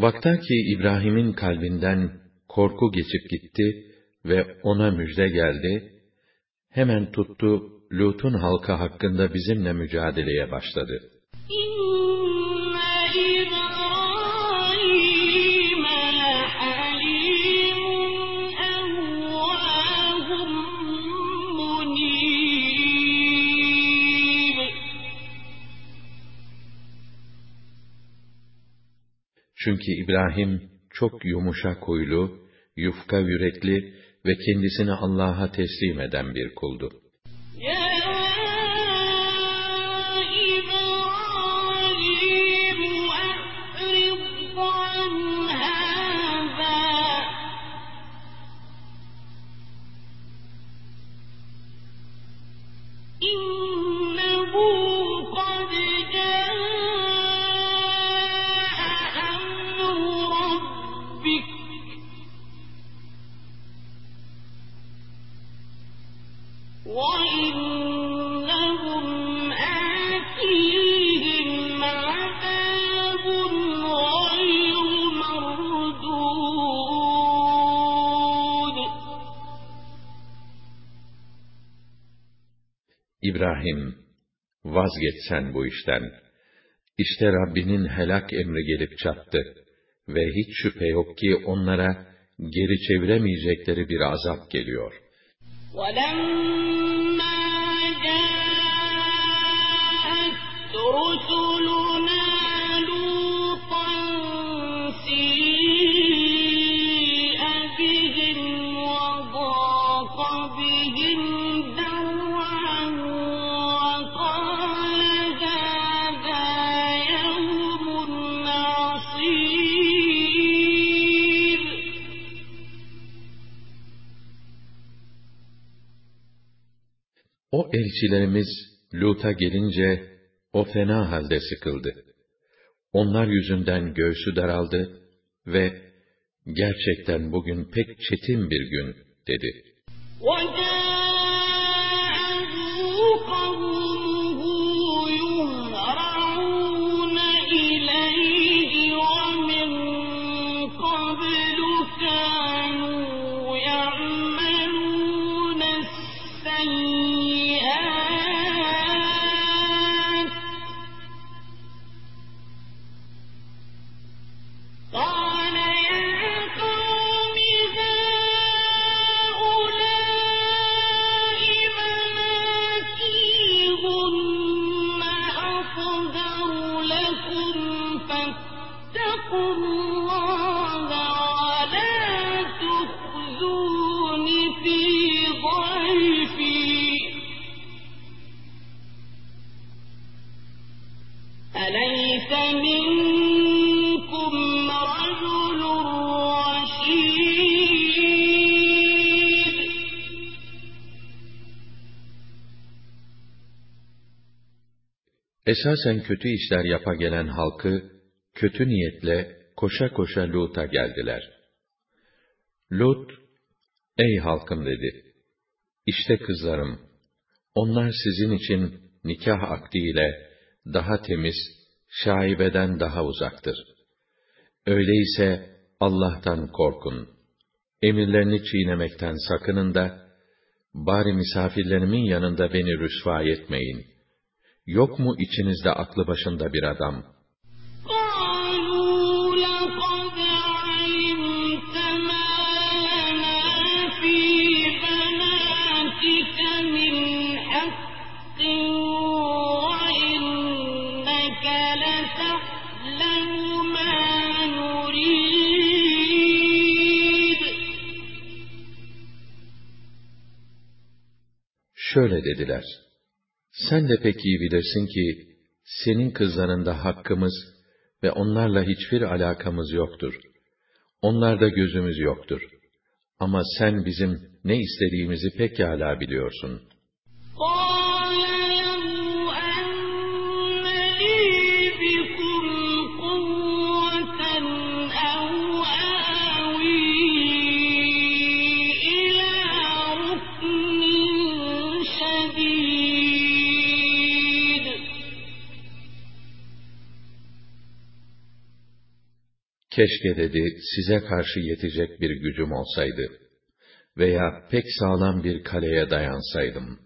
Vaktaki İbrahim'in kalbinden korku geçip gitti ve ona müjde geldi, hemen tuttu Lut'un halkı hakkında bizimle mücadeleye başladı. إن Çünkü İbrahim çok yumuşak huylu, yufka yürekli ve kendisini Allah'a teslim eden bir kuldu. vazgeç sen bu işten. İşte Rabbinin helak emri gelip çattı ve hiç şüphe yok ki onlara geri çeviremeyecekleri bir azap geliyor. ولما elçilerimiz Lut'a gelince o fena halde sıkıldı. onlar yüzünden göğsü daraldı ve gerçekten bugün pek çetin bir gün dedi. وَجَاءَهُ Esasen kötü işler yapa gelen halkı, kötü niyetle koşa koşa Lut'a geldiler. Lut, ey halkım dedi, işte kızlarım, onlar sizin için nikah akdiyle daha temiz, şaibeden daha uzaktır. Öyleyse Allah'tan korkun. Emirlerini çiğnemekten sakının da, bari misafirlerimin yanında beni rüsva etmeyin yok mu içinizde aklı başında bir adam? Şöyle dediler. Sen de pek iyi bilirsin ki, senin kızlarında hakkımız ve onlarla hiçbir alakamız yoktur. Onlarda gözümüz yoktur. Ama sen bizim ne istediğimizi pekâlâ biliyorsun. Keşke dedi, size karşı yetecek bir gücüm olsaydı veya pek sağlam bir kaleye dayansaydım.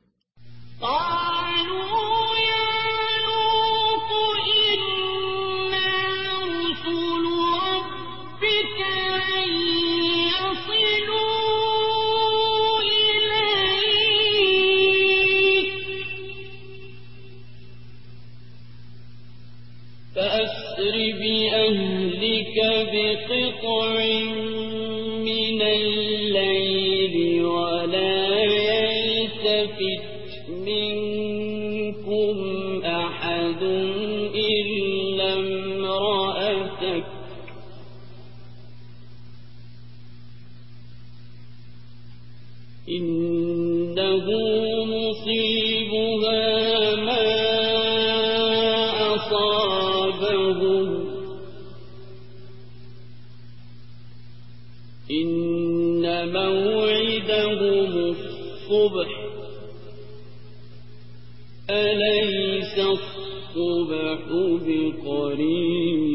بِقَرِيبٍ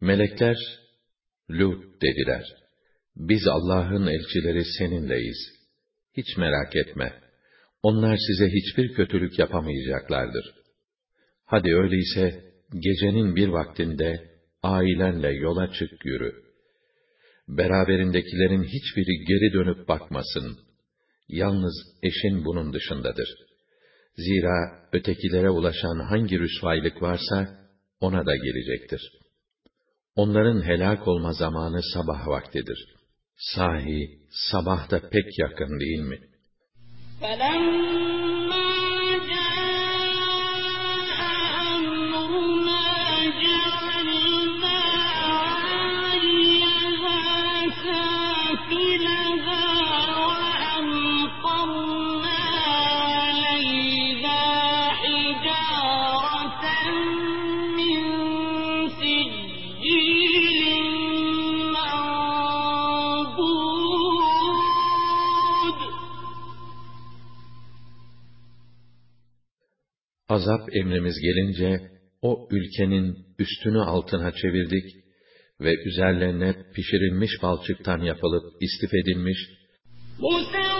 Melekler, Lut dediler. Biz Allah'ın elçileri seninleyiz. Hiç merak etme. Onlar size hiçbir kötülük yapamayacaklardır. Hadi öyleyse gecenin bir vaktinde ailenle yola çık yürü. Beraberindekilerin hiçbiri geri dönüp bakmasın. Yalnız eşin bunun dışındadır. Zira ötekilere ulaşan hangi rüsvaylık varsa ona da gelecektir. Onların helak olma zamanı sabah vaktidir. Sahi sabah da pek yakın değil mi? فَلَمَّا azap emrimiz gelince, o ülkenin üstünü altına çevirdik ve üzerlerine pişirilmiş balçıktan yapılıp istif edilmiş, Musa!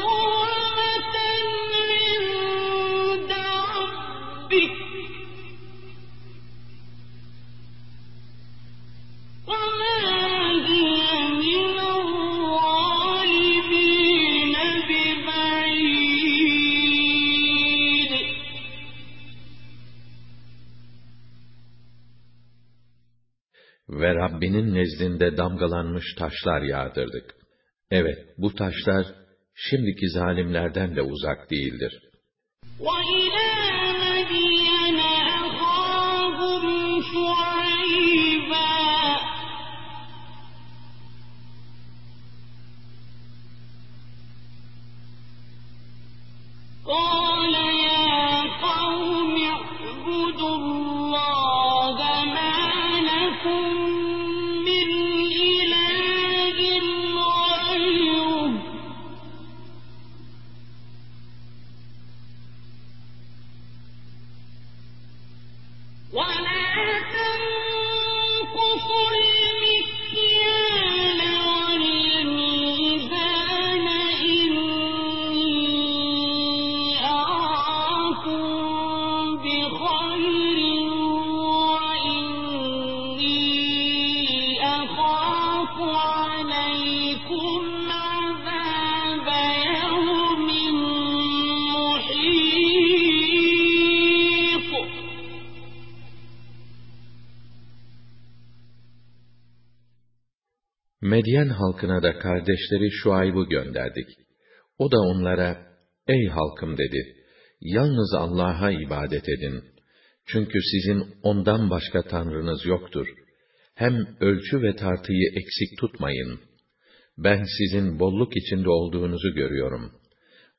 Rabbinin nezdinde damgalanmış taşlar yağdırdık. Evet, bu taşlar şimdiki zalimlerden de uzak değildir. وإلى Medyen halkına da kardeşleri Şuayb'ı gönderdik. O da onlara, ey halkım dedi, yalnız Allah'a ibadet edin. Çünkü sizin ondan başka tanrınız yoktur. Hem ölçü ve tartıyı eksik tutmayın. Ben sizin bolluk içinde olduğunuzu görüyorum.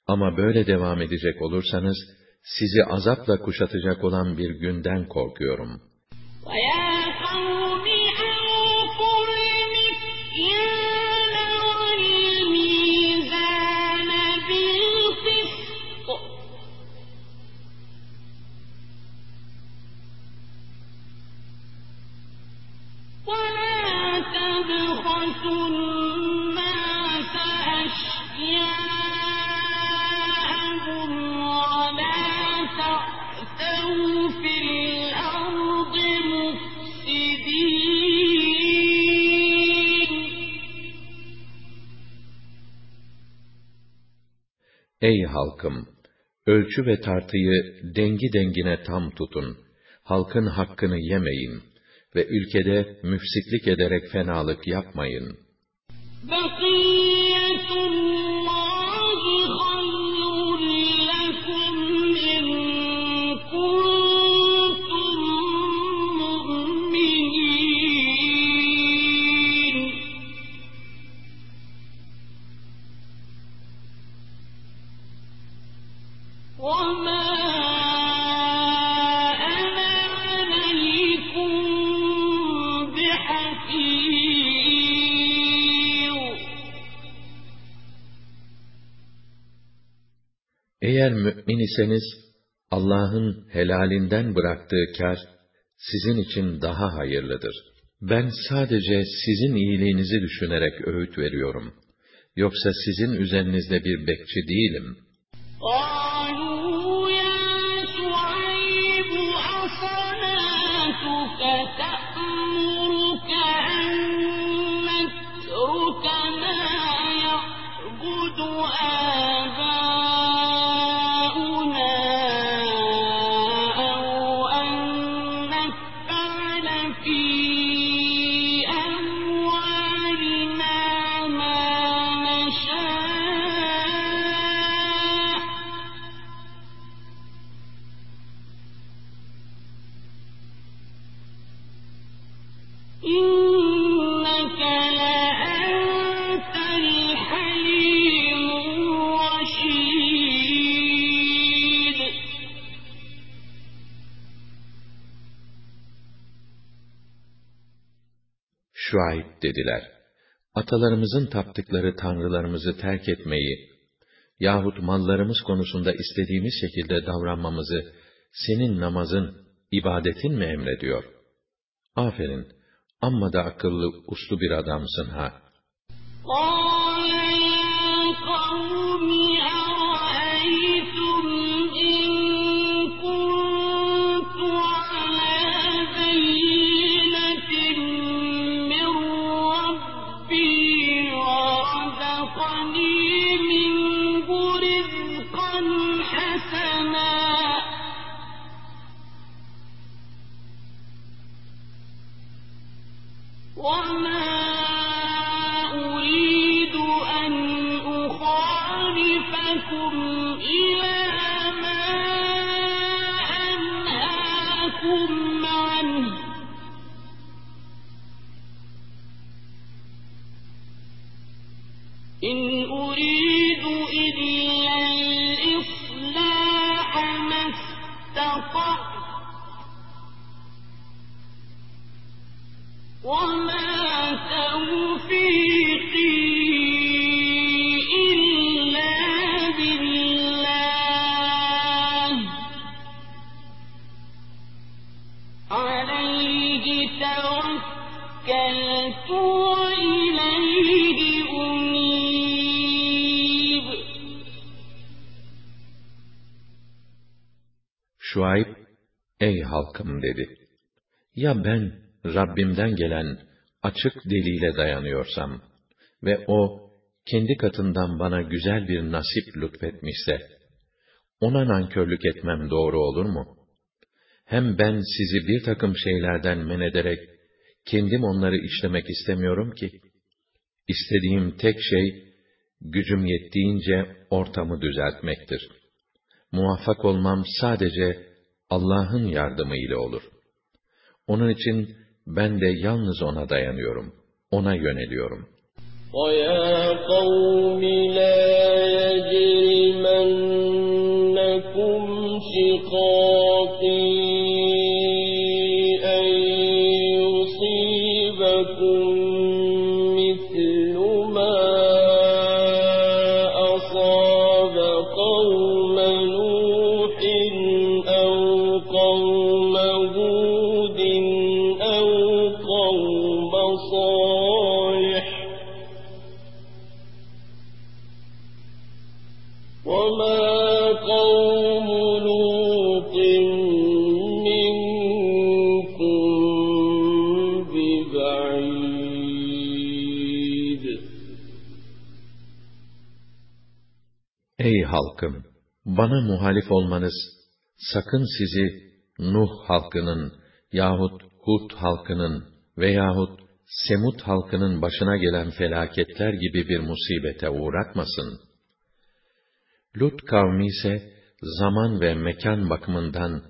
Ama böyle devam edecek olursanız, sizi azapla kuşatacak olan bir günden korkuyorum.'' Ey halkım! Ölçü ve tartıyı dengi dengine tam tutun. Halkın hakkını yemeyin ve ülkede müfsitlik ederek fenalık yapmayın. Bakiyetullah Eğer mümin iseniz, Allah'ın helalinden bıraktığı kar, sizin için daha hayırlıdır. Ben sadece sizin iyiliğinizi düşünerek öğüt veriyorum. Yoksa sizin üzerinizde bir bekçi değilim. قالوا يا شعيب أصلاتك تأمرك Atalarımızın taptıkları tanrılarımızı terk etmeyi yahut mallarımız konusunda istediğimiz şekilde davranmamızı senin namazın, ibadetin mi emrediyor? Aferin, amma da akıllı, uslu bir adamsın ha. قال Ey halkım dedi. Ya ben Rabbimden gelen açık delile dayanıyorsam ve o kendi katından bana güzel bir nasip lütfetmişse, ona nankörlük etmem doğru olur mu? Hem ben sizi bir takım şeylerden men ederek, kendim onları işlemek istemiyorum ki. İstediğim tek şey, gücüm yettiğince ortamı düzeltmektir. Muvaffak olmam sadece Allah'ın yardımı ile olur. Onun için ben de yalnız ona dayanıyorum, ona yöneliyorum. ويا قوم لا Ey halkım! Bana muhalif olmanız, sakın sizi Nuh halkının yahut Hud halkının veyahut Semud halkının başına gelen felaketler gibi bir musibete uğratmasın. Lut kavmi ise zaman ve mekan bakımından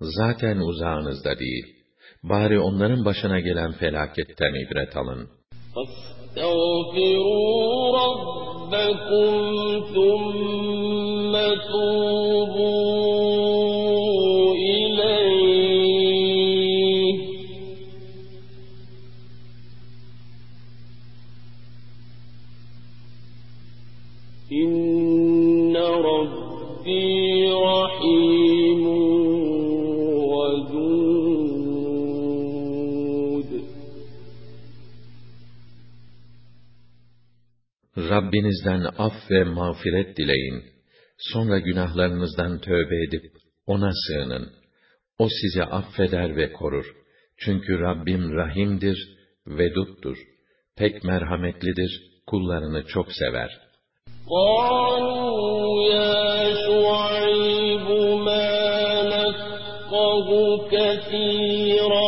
zaten uzağınızda değil. Bari onların başına gelen felaketten ibret alın. فاستغفروا ربكم ثم توبوا Rabbinizden af ve mağfiret dileyin. Sonra günahlarınızdan tövbe edip ona sığının. O sizi affeder ve korur. Çünkü Rabbim rahimdir, veduttur. Pek merhametlidir, kullarını çok sever. قالوا يا شعيب ما نفقه كثيرا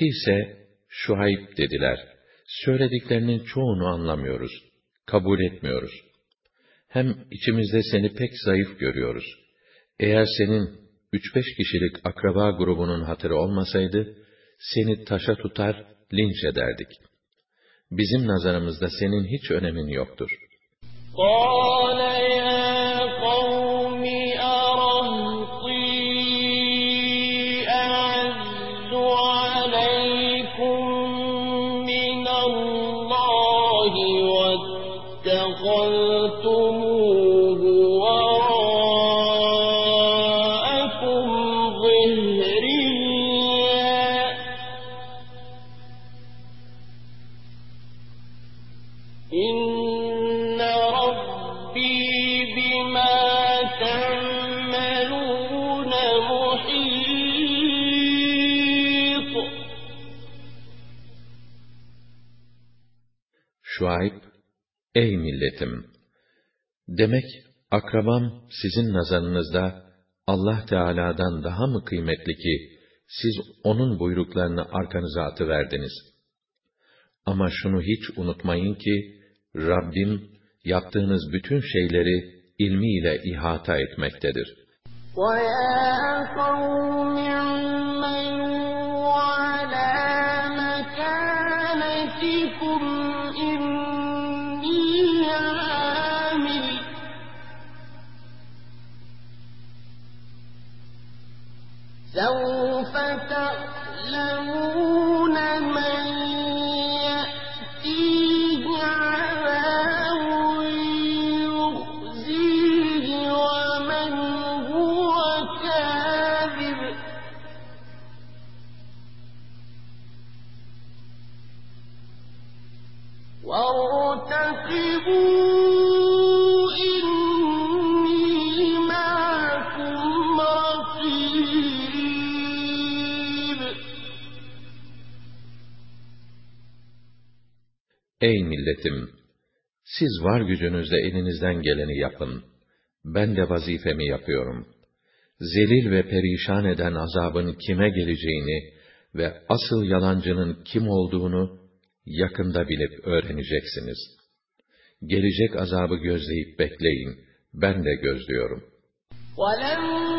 Halkı ise Şuayb dediler. Söylediklerinin çoğunu anlamıyoruz, kabul etmiyoruz. Hem içimizde seni pek zayıf görüyoruz. Eğer senin üç beş kişilik akraba grubunun hatırı olmasaydı, seni taşa tutar, linç ederdik. Bizim nazarımızda senin hiç önemin yoktur. قال يا قوم ey milletim! Demek akrabam sizin nazarınızda Allah Teala'dan daha mı kıymetli ki siz onun buyruklarını arkanıza atıverdiniz? Ama şunu hiç unutmayın ki Rabbim yaptığınız bütün şeyleri ilmiyle ihata etmektedir. ويا قوم سوف milletim! Siz var gücünüzle elinizden geleni yapın. Ben de vazifemi yapıyorum. Zelil ve perişan eden azabın kime geleceğini ve asıl yalancının kim olduğunu yakında bilip öğreneceksiniz. Gelecek azabı gözleyip bekleyin. Ben de gözlüyorum. ولما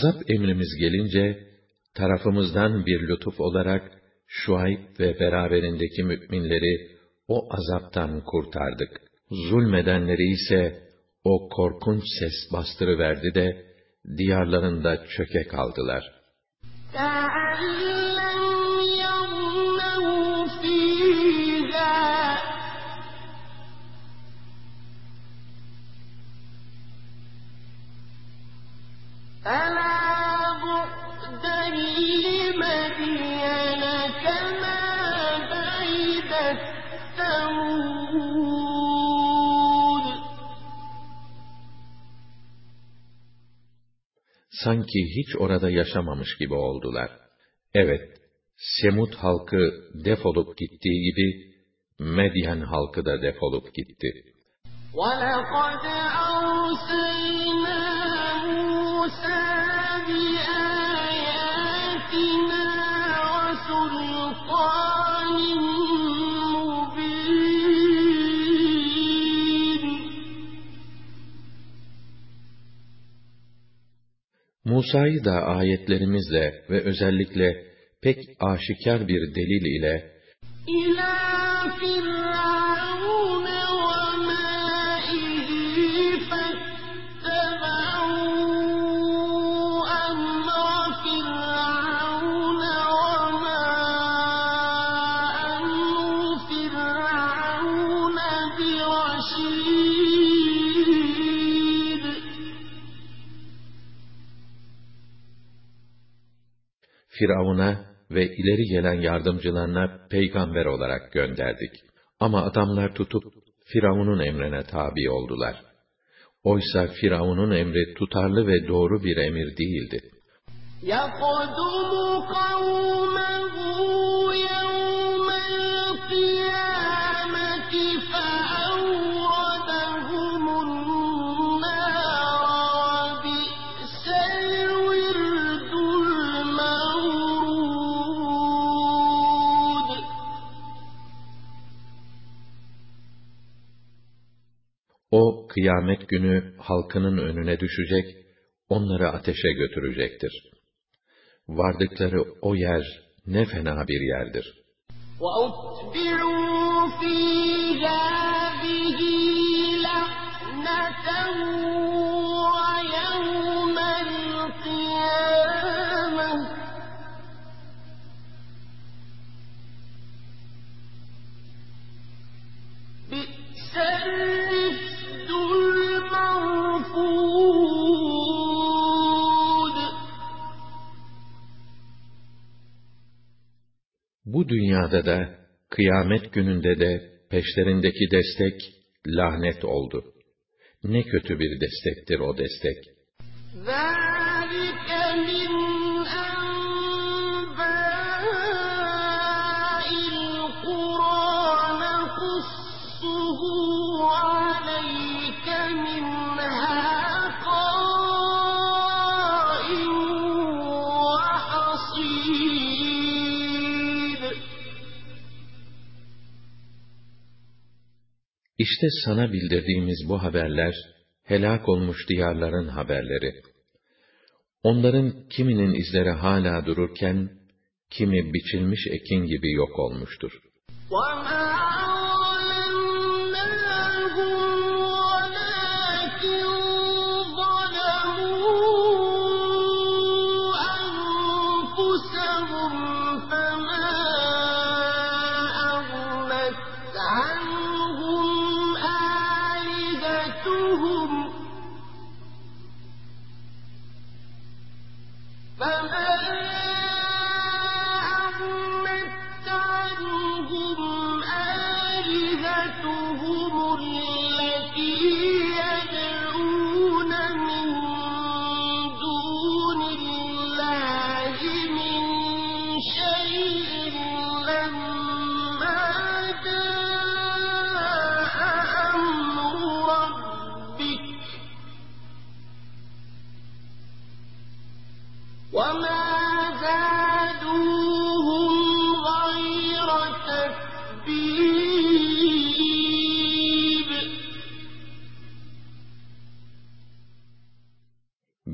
Azap emrimiz gelince, tarafımızdan bir lütuf olarak, Şuayb ve beraberindeki müminleri o azaptan kurtardık. Zulmedenleri ise o korkunç ses bastırıverdi de, diyarlarında çöke kaldılar. كأن لم يغنوا فيها ألا Sanki hiç orada yaşamamış gibi oldular. Evet, Semud halkı defolup gittiği gibi, Medyen halkı da defolup gitti. ولقد أرسلنا موسى بآياتنا Musa'yı da ayetlerimizle ve özellikle pek aşikar bir delil ile İlâ Firavun'a ve ileri gelen yardımcılarına peygamber olarak gönderdik. Ama adamlar tutup Firavun'un emrine tabi oldular. Oysa Firavun'un emri tutarlı ve doğru bir emir değildi. يَقْدُمُ قَوْمَهُ kıyamet günü halkının önüne düşecek, onları ateşe götürecektir. Vardıkları o yer ne fena bir yerdir. وَأُتْبِعُوا فِي Bu dünyada da, kıyamet gününde de peşlerindeki destek lanet oldu. Ne kötü bir destektir o destek. İşte sana bildirdiğimiz bu haberler, helak olmuş diyarların haberleri. Onların kiminin izleri hala dururken, kimi biçilmiş ekin gibi yok olmuştur. وَمَا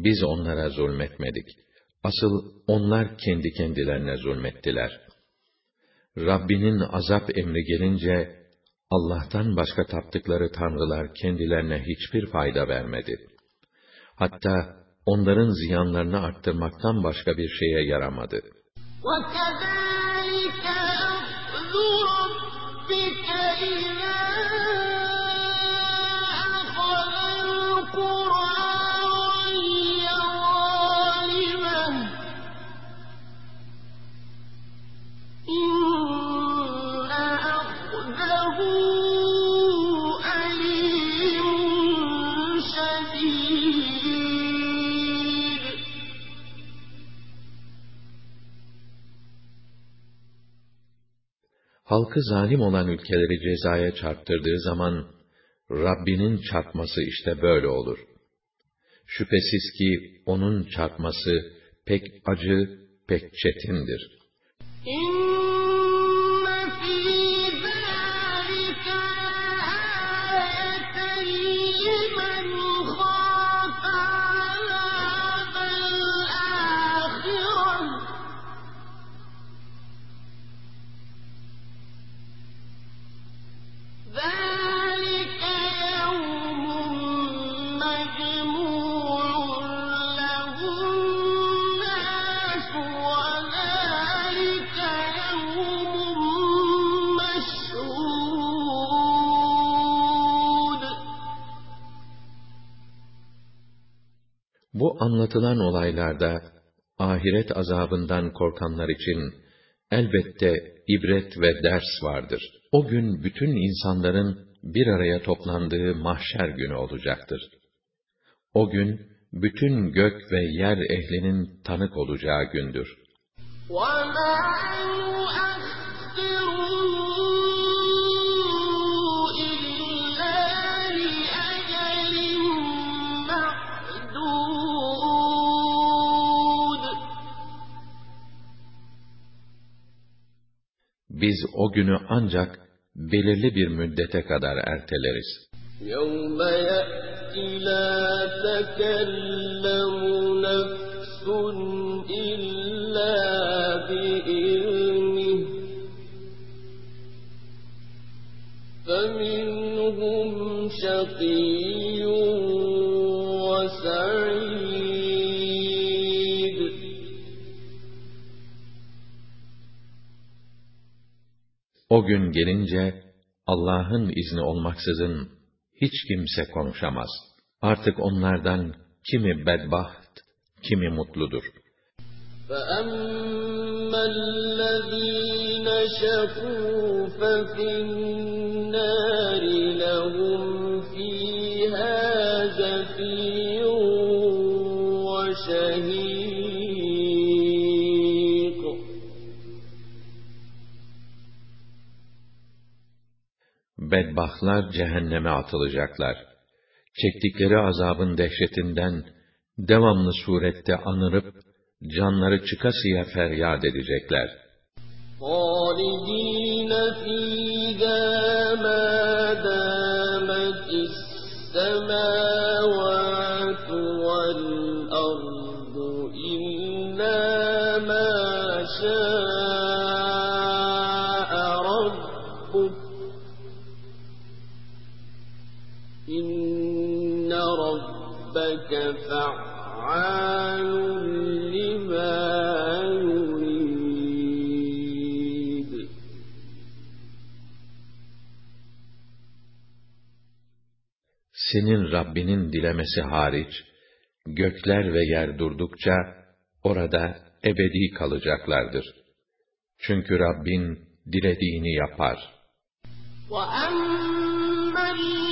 Biz onlara zulmetmedik. Asıl onlar kendi kendilerine zulmettiler. Rabbinin azap emri gelince, Allah'tan başka taptıkları tanrılar kendilerine hiçbir fayda vermedi. Hatta onların ziyanlarını arttırmaktan başka bir şeye yaramadı. وَكَذَٰلِكَ أَخْذُ رَبِّكَ إِذَا Halkı zalim olan ülkeleri cezaya çarptırdığı zaman, Rabbinin çarpması işte böyle olur. Şüphesiz ki onun çarpması pek acı, pek çetindir. إِنَّ Bu anlatılan olaylarda ahiret azabından korkanlar için elbette ibret ve ders vardır. O gün bütün insanların bir araya toplandığı mahşer günü olacaktır. O gün bütün gök ve yer ehlinin tanık olacağı gündür. وَمَا Biz o günü ancak belirli bir müddete kadar erteleriz. يَوْمَ يَأْتِ لَا تَكَلَّمُ O gün gelince Allah'ın izni olmaksızın hiç kimse konuşamaz. Artık onlardan kimi bedbaht, kimi mutludur. فَأَمَّا الَّذِينَ شَقُوا فَفِي Bedbahtlar cehenneme atılacaklar. Çektikleri azabın dehşetinden devamlı surette anırıp canları çıkasıya feryat edecekler. خالدين فيها ما دامت السماوات Senin Rabbinin dilemesi hariç, gökler ve yer durdukça, orada ebedi kalacaklardır. Çünkü Rabbin dilediğini yapar. وَأَمَّا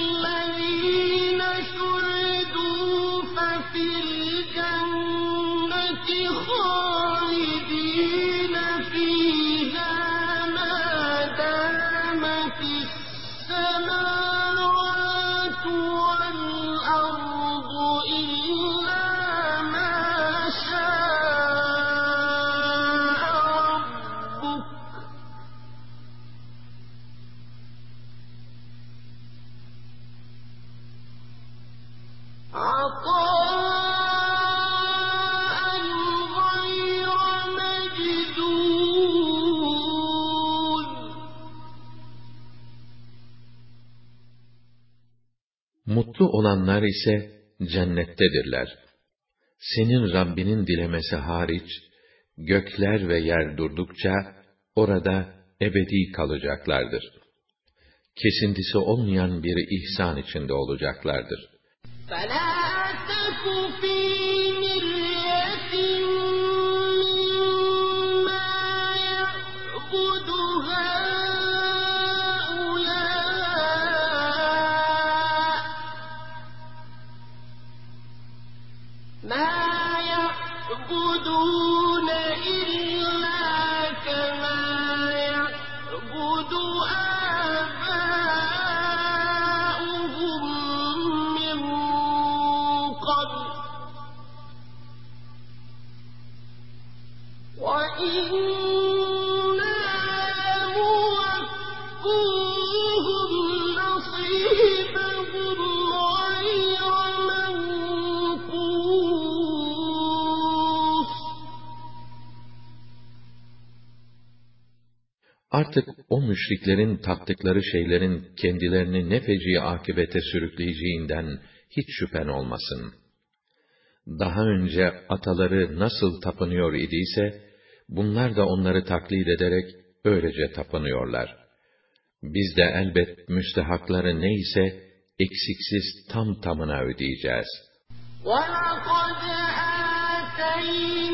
Mutlu olanlar ise cennettedirler. Senin Rabbinin dilemesi hariç, gökler ve yer durdukça, orada ebedi kalacaklardır. Kesintisi olmayan bir ihsan içinde olacaklardır. فلا تك في o müşriklerin taptıkları şeylerin kendilerini ne feci akibete sürükleyeceğinden hiç şüphen olmasın. Daha önce ataları nasıl tapınıyor idiyse, bunlar da onları taklit ederek öylece tapınıyorlar. Biz de elbet müstehakları neyse, eksiksiz tam tamına ödeyeceğiz. وَلَقَدْ آتَيْنَا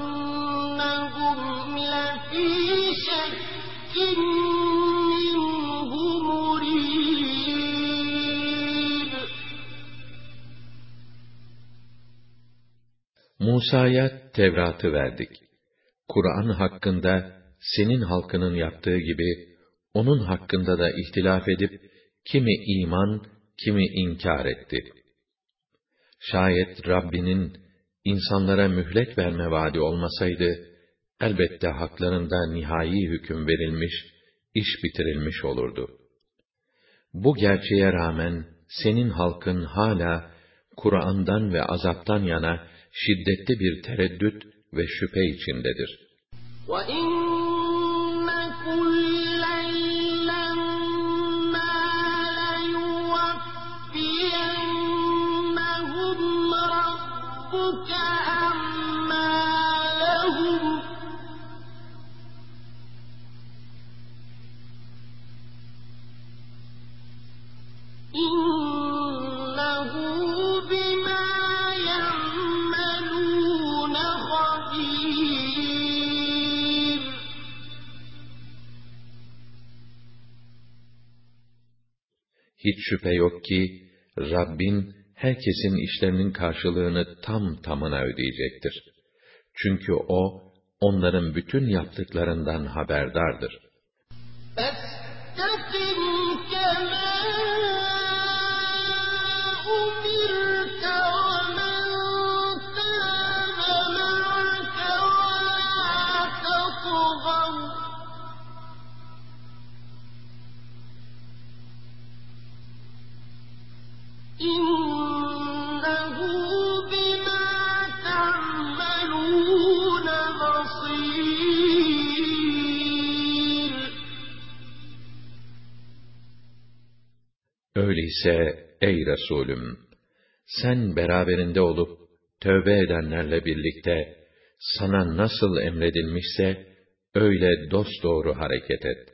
Musa'ya Tevrat'ı verdik. Kur'an hakkında senin halkının yaptığı gibi onun hakkında da ihtilaf edip kimi iman, kimi inkar etti. Şayet Rabbinin insanlara mühlet verme vaadi olmasaydı, elbette haklarında nihai hüküm verilmiş, iş bitirilmiş olurdu. Bu gerçeğe rağmen senin halkın hala Kur'an'dan ve azaptan yana şiddetli bir tereddüt ve şüphe içindedir. وَإِنَّ كُلًّا Hiç şüphe yok ki Rabbin herkesin işlerinin karşılığını tam tamına ödeyecektir. Çünkü o onların bütün yaptıklarından haberdardır. Öyleyse ey Resulüm, sen beraberinde olup tövbe edenlerle birlikte sana nasıl emredilmişse öyle dosdoğru hareket et.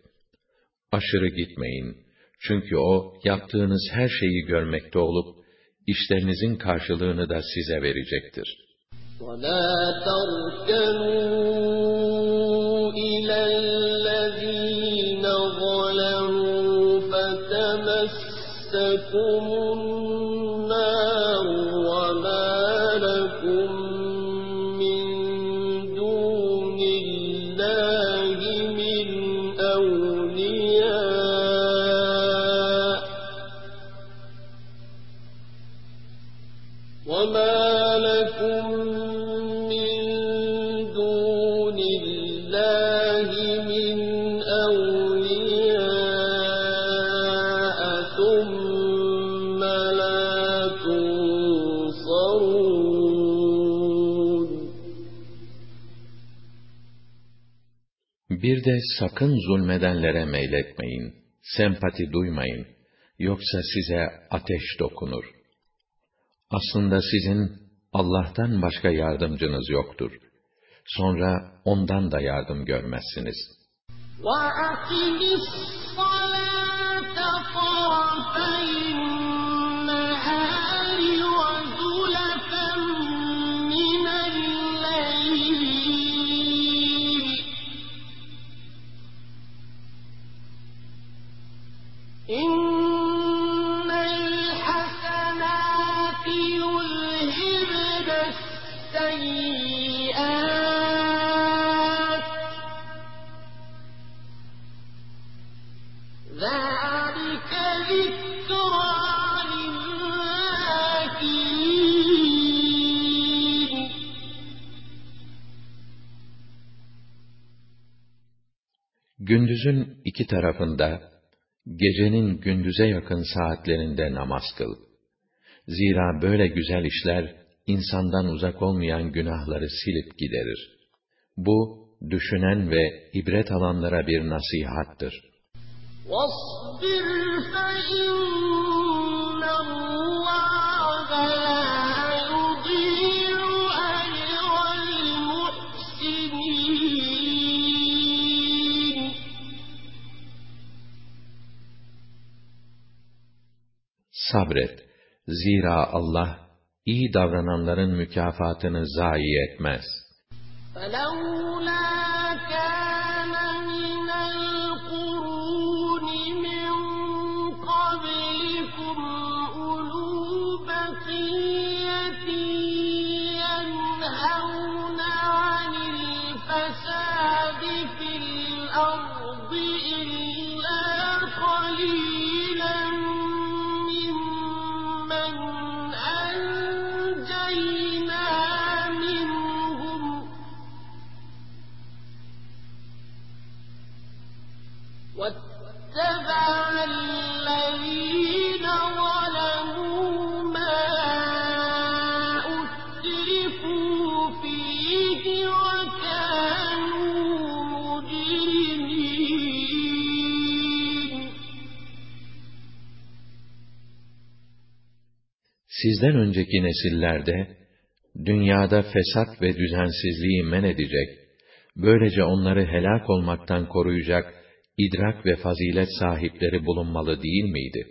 Aşırı gitmeyin. Çünkü o yaptığınız her şeyi görmekte olup işlerinizin karşılığını da size verecektir. ولا تركنوا إلى de sakın zulmedenlere meyletmeyin, sempati duymayın, yoksa size ateş dokunur. Aslında sizin Allah'tan başka yardımcınız yoktur. Sonra ondan da yardım görmezsiniz. وأقم Gündüzün iki tarafında, gecenin gündüze yakın saatlerinde namaz kıl. Zira böyle güzel işler, insandan uzak olmayan günahları silip giderir. Bu, düşünen ve ibret alanlara bir nasihattır. واصبر فإن الله Sabret. Zira Allah, iyi davrananların mükafatını zayi etmez. فلولا Sizden önceki nesillerde, dünyada fesat ve düzensizliği men edecek, böylece onları helak olmaktan koruyacak idrak ve fazilet sahipleri bulunmalı değil miydi?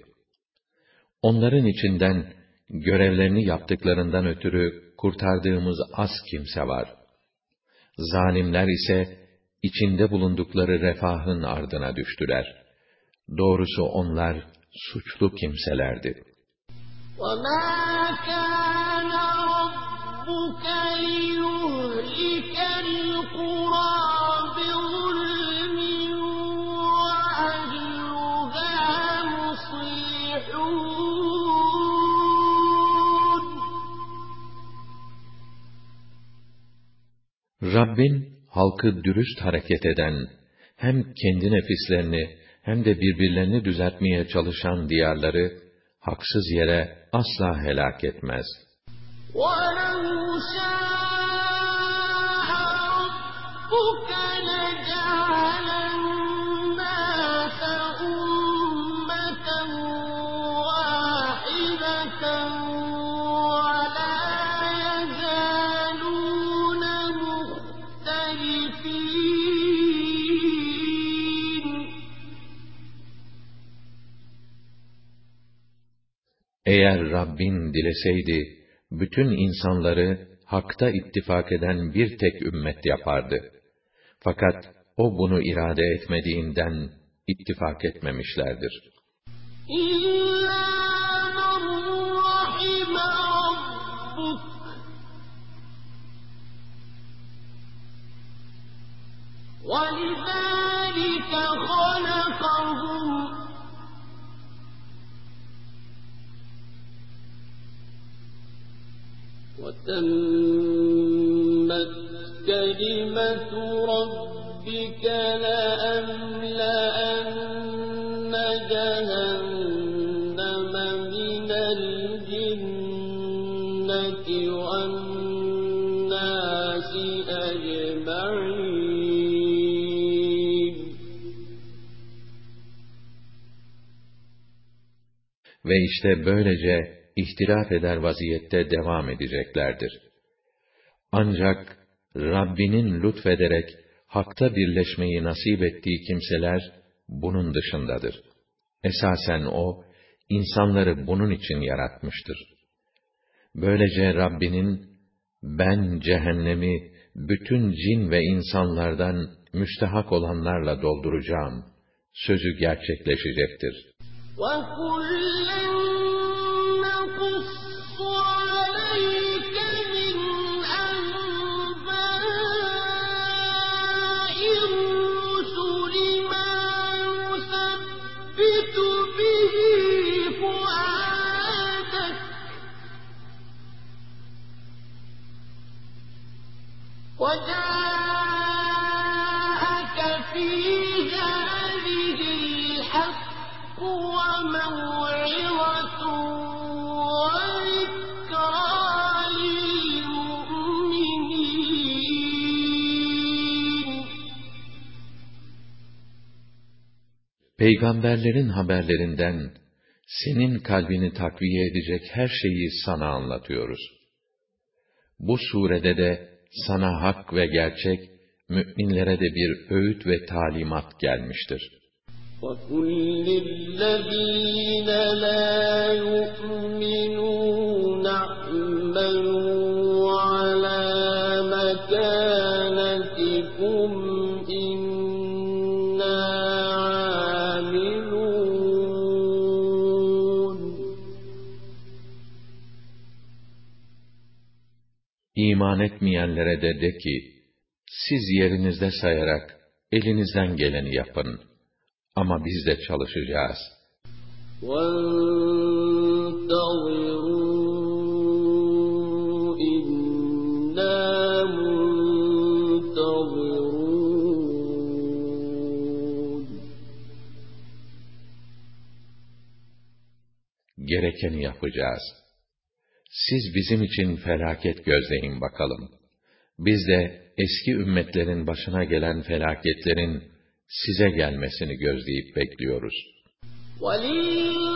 Onların içinden, görevlerini yaptıklarından ötürü kurtardığımız az kimse var. Zalimler ise, içinde bulundukları refahın ardına düştüler. Doğrusu onlar, suçlu kimselerdi. وما كان ربك ليهلك القرى بظلم وأهلها مصلحون Rabbin halkı dürüst hareket eden, hem kendi nefislerini hem de birbirlerini düzeltmeye çalışan diyarları haksız yere asla helak etmez. ولو شاء ربك لجعل Eğer Rabbin dileseydi, bütün insanları hakta ittifak eden bir tek ümmet yapardı. Fakat o bunu irade etmediğinden ittifak etmemişlerdir. إلا من رحم ربك ولذلك خلقهم وتمت كلمة ربك لأملأن جهنم من الجنة والناس أجمعين. Ve işte böylece ihtilaf eder vaziyette devam edeceklerdir. Ancak Rabbinin lütfederek hakta birleşmeyi nasip ettiği kimseler bunun dışındadır. Esasen o, insanları bunun için yaratmıştır. Böylece Rabbinin, ben cehennemi bütün cin ve insanlardan müstehak olanlarla dolduracağım, sözü gerçekleşecektir. وكلا Peygamberlerin haberlerinden senin kalbini takviye edecek her şeyi sana anlatıyoruz. Bu surede de sana hak ve gerçek, müminlere de bir öğüt ve talimat gelmiştir. وَقُلْ لِلَّذ۪ينَ لَا يُؤْمِنُونَ İman etmeyenlere de de ki, siz yerinizde sayarak elinizden geleni yapın. Ama biz de çalışacağız. وَانتَظِرُوا إِنَّا مُنتَظِرُونَ Gerekeni yapacağız. Siz bizim için felaket gözleyin bakalım. Biz de eski ümmetlerin başına gelen felaketlerin size gelmesini gözleyip bekliyoruz. وَلِلَّهِ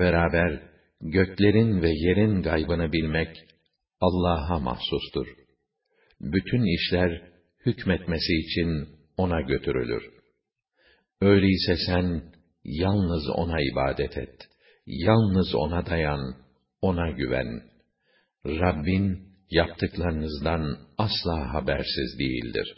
beraber göklerin ve yerin gaybını bilmek Allah'a mahsustur. Bütün işler hükmetmesi için ona götürülür. Öyleyse sen yalnız ona ibadet et. Yalnız ona dayan, ona güven. Rabbin yaptıklarınızdan asla habersiz değildir.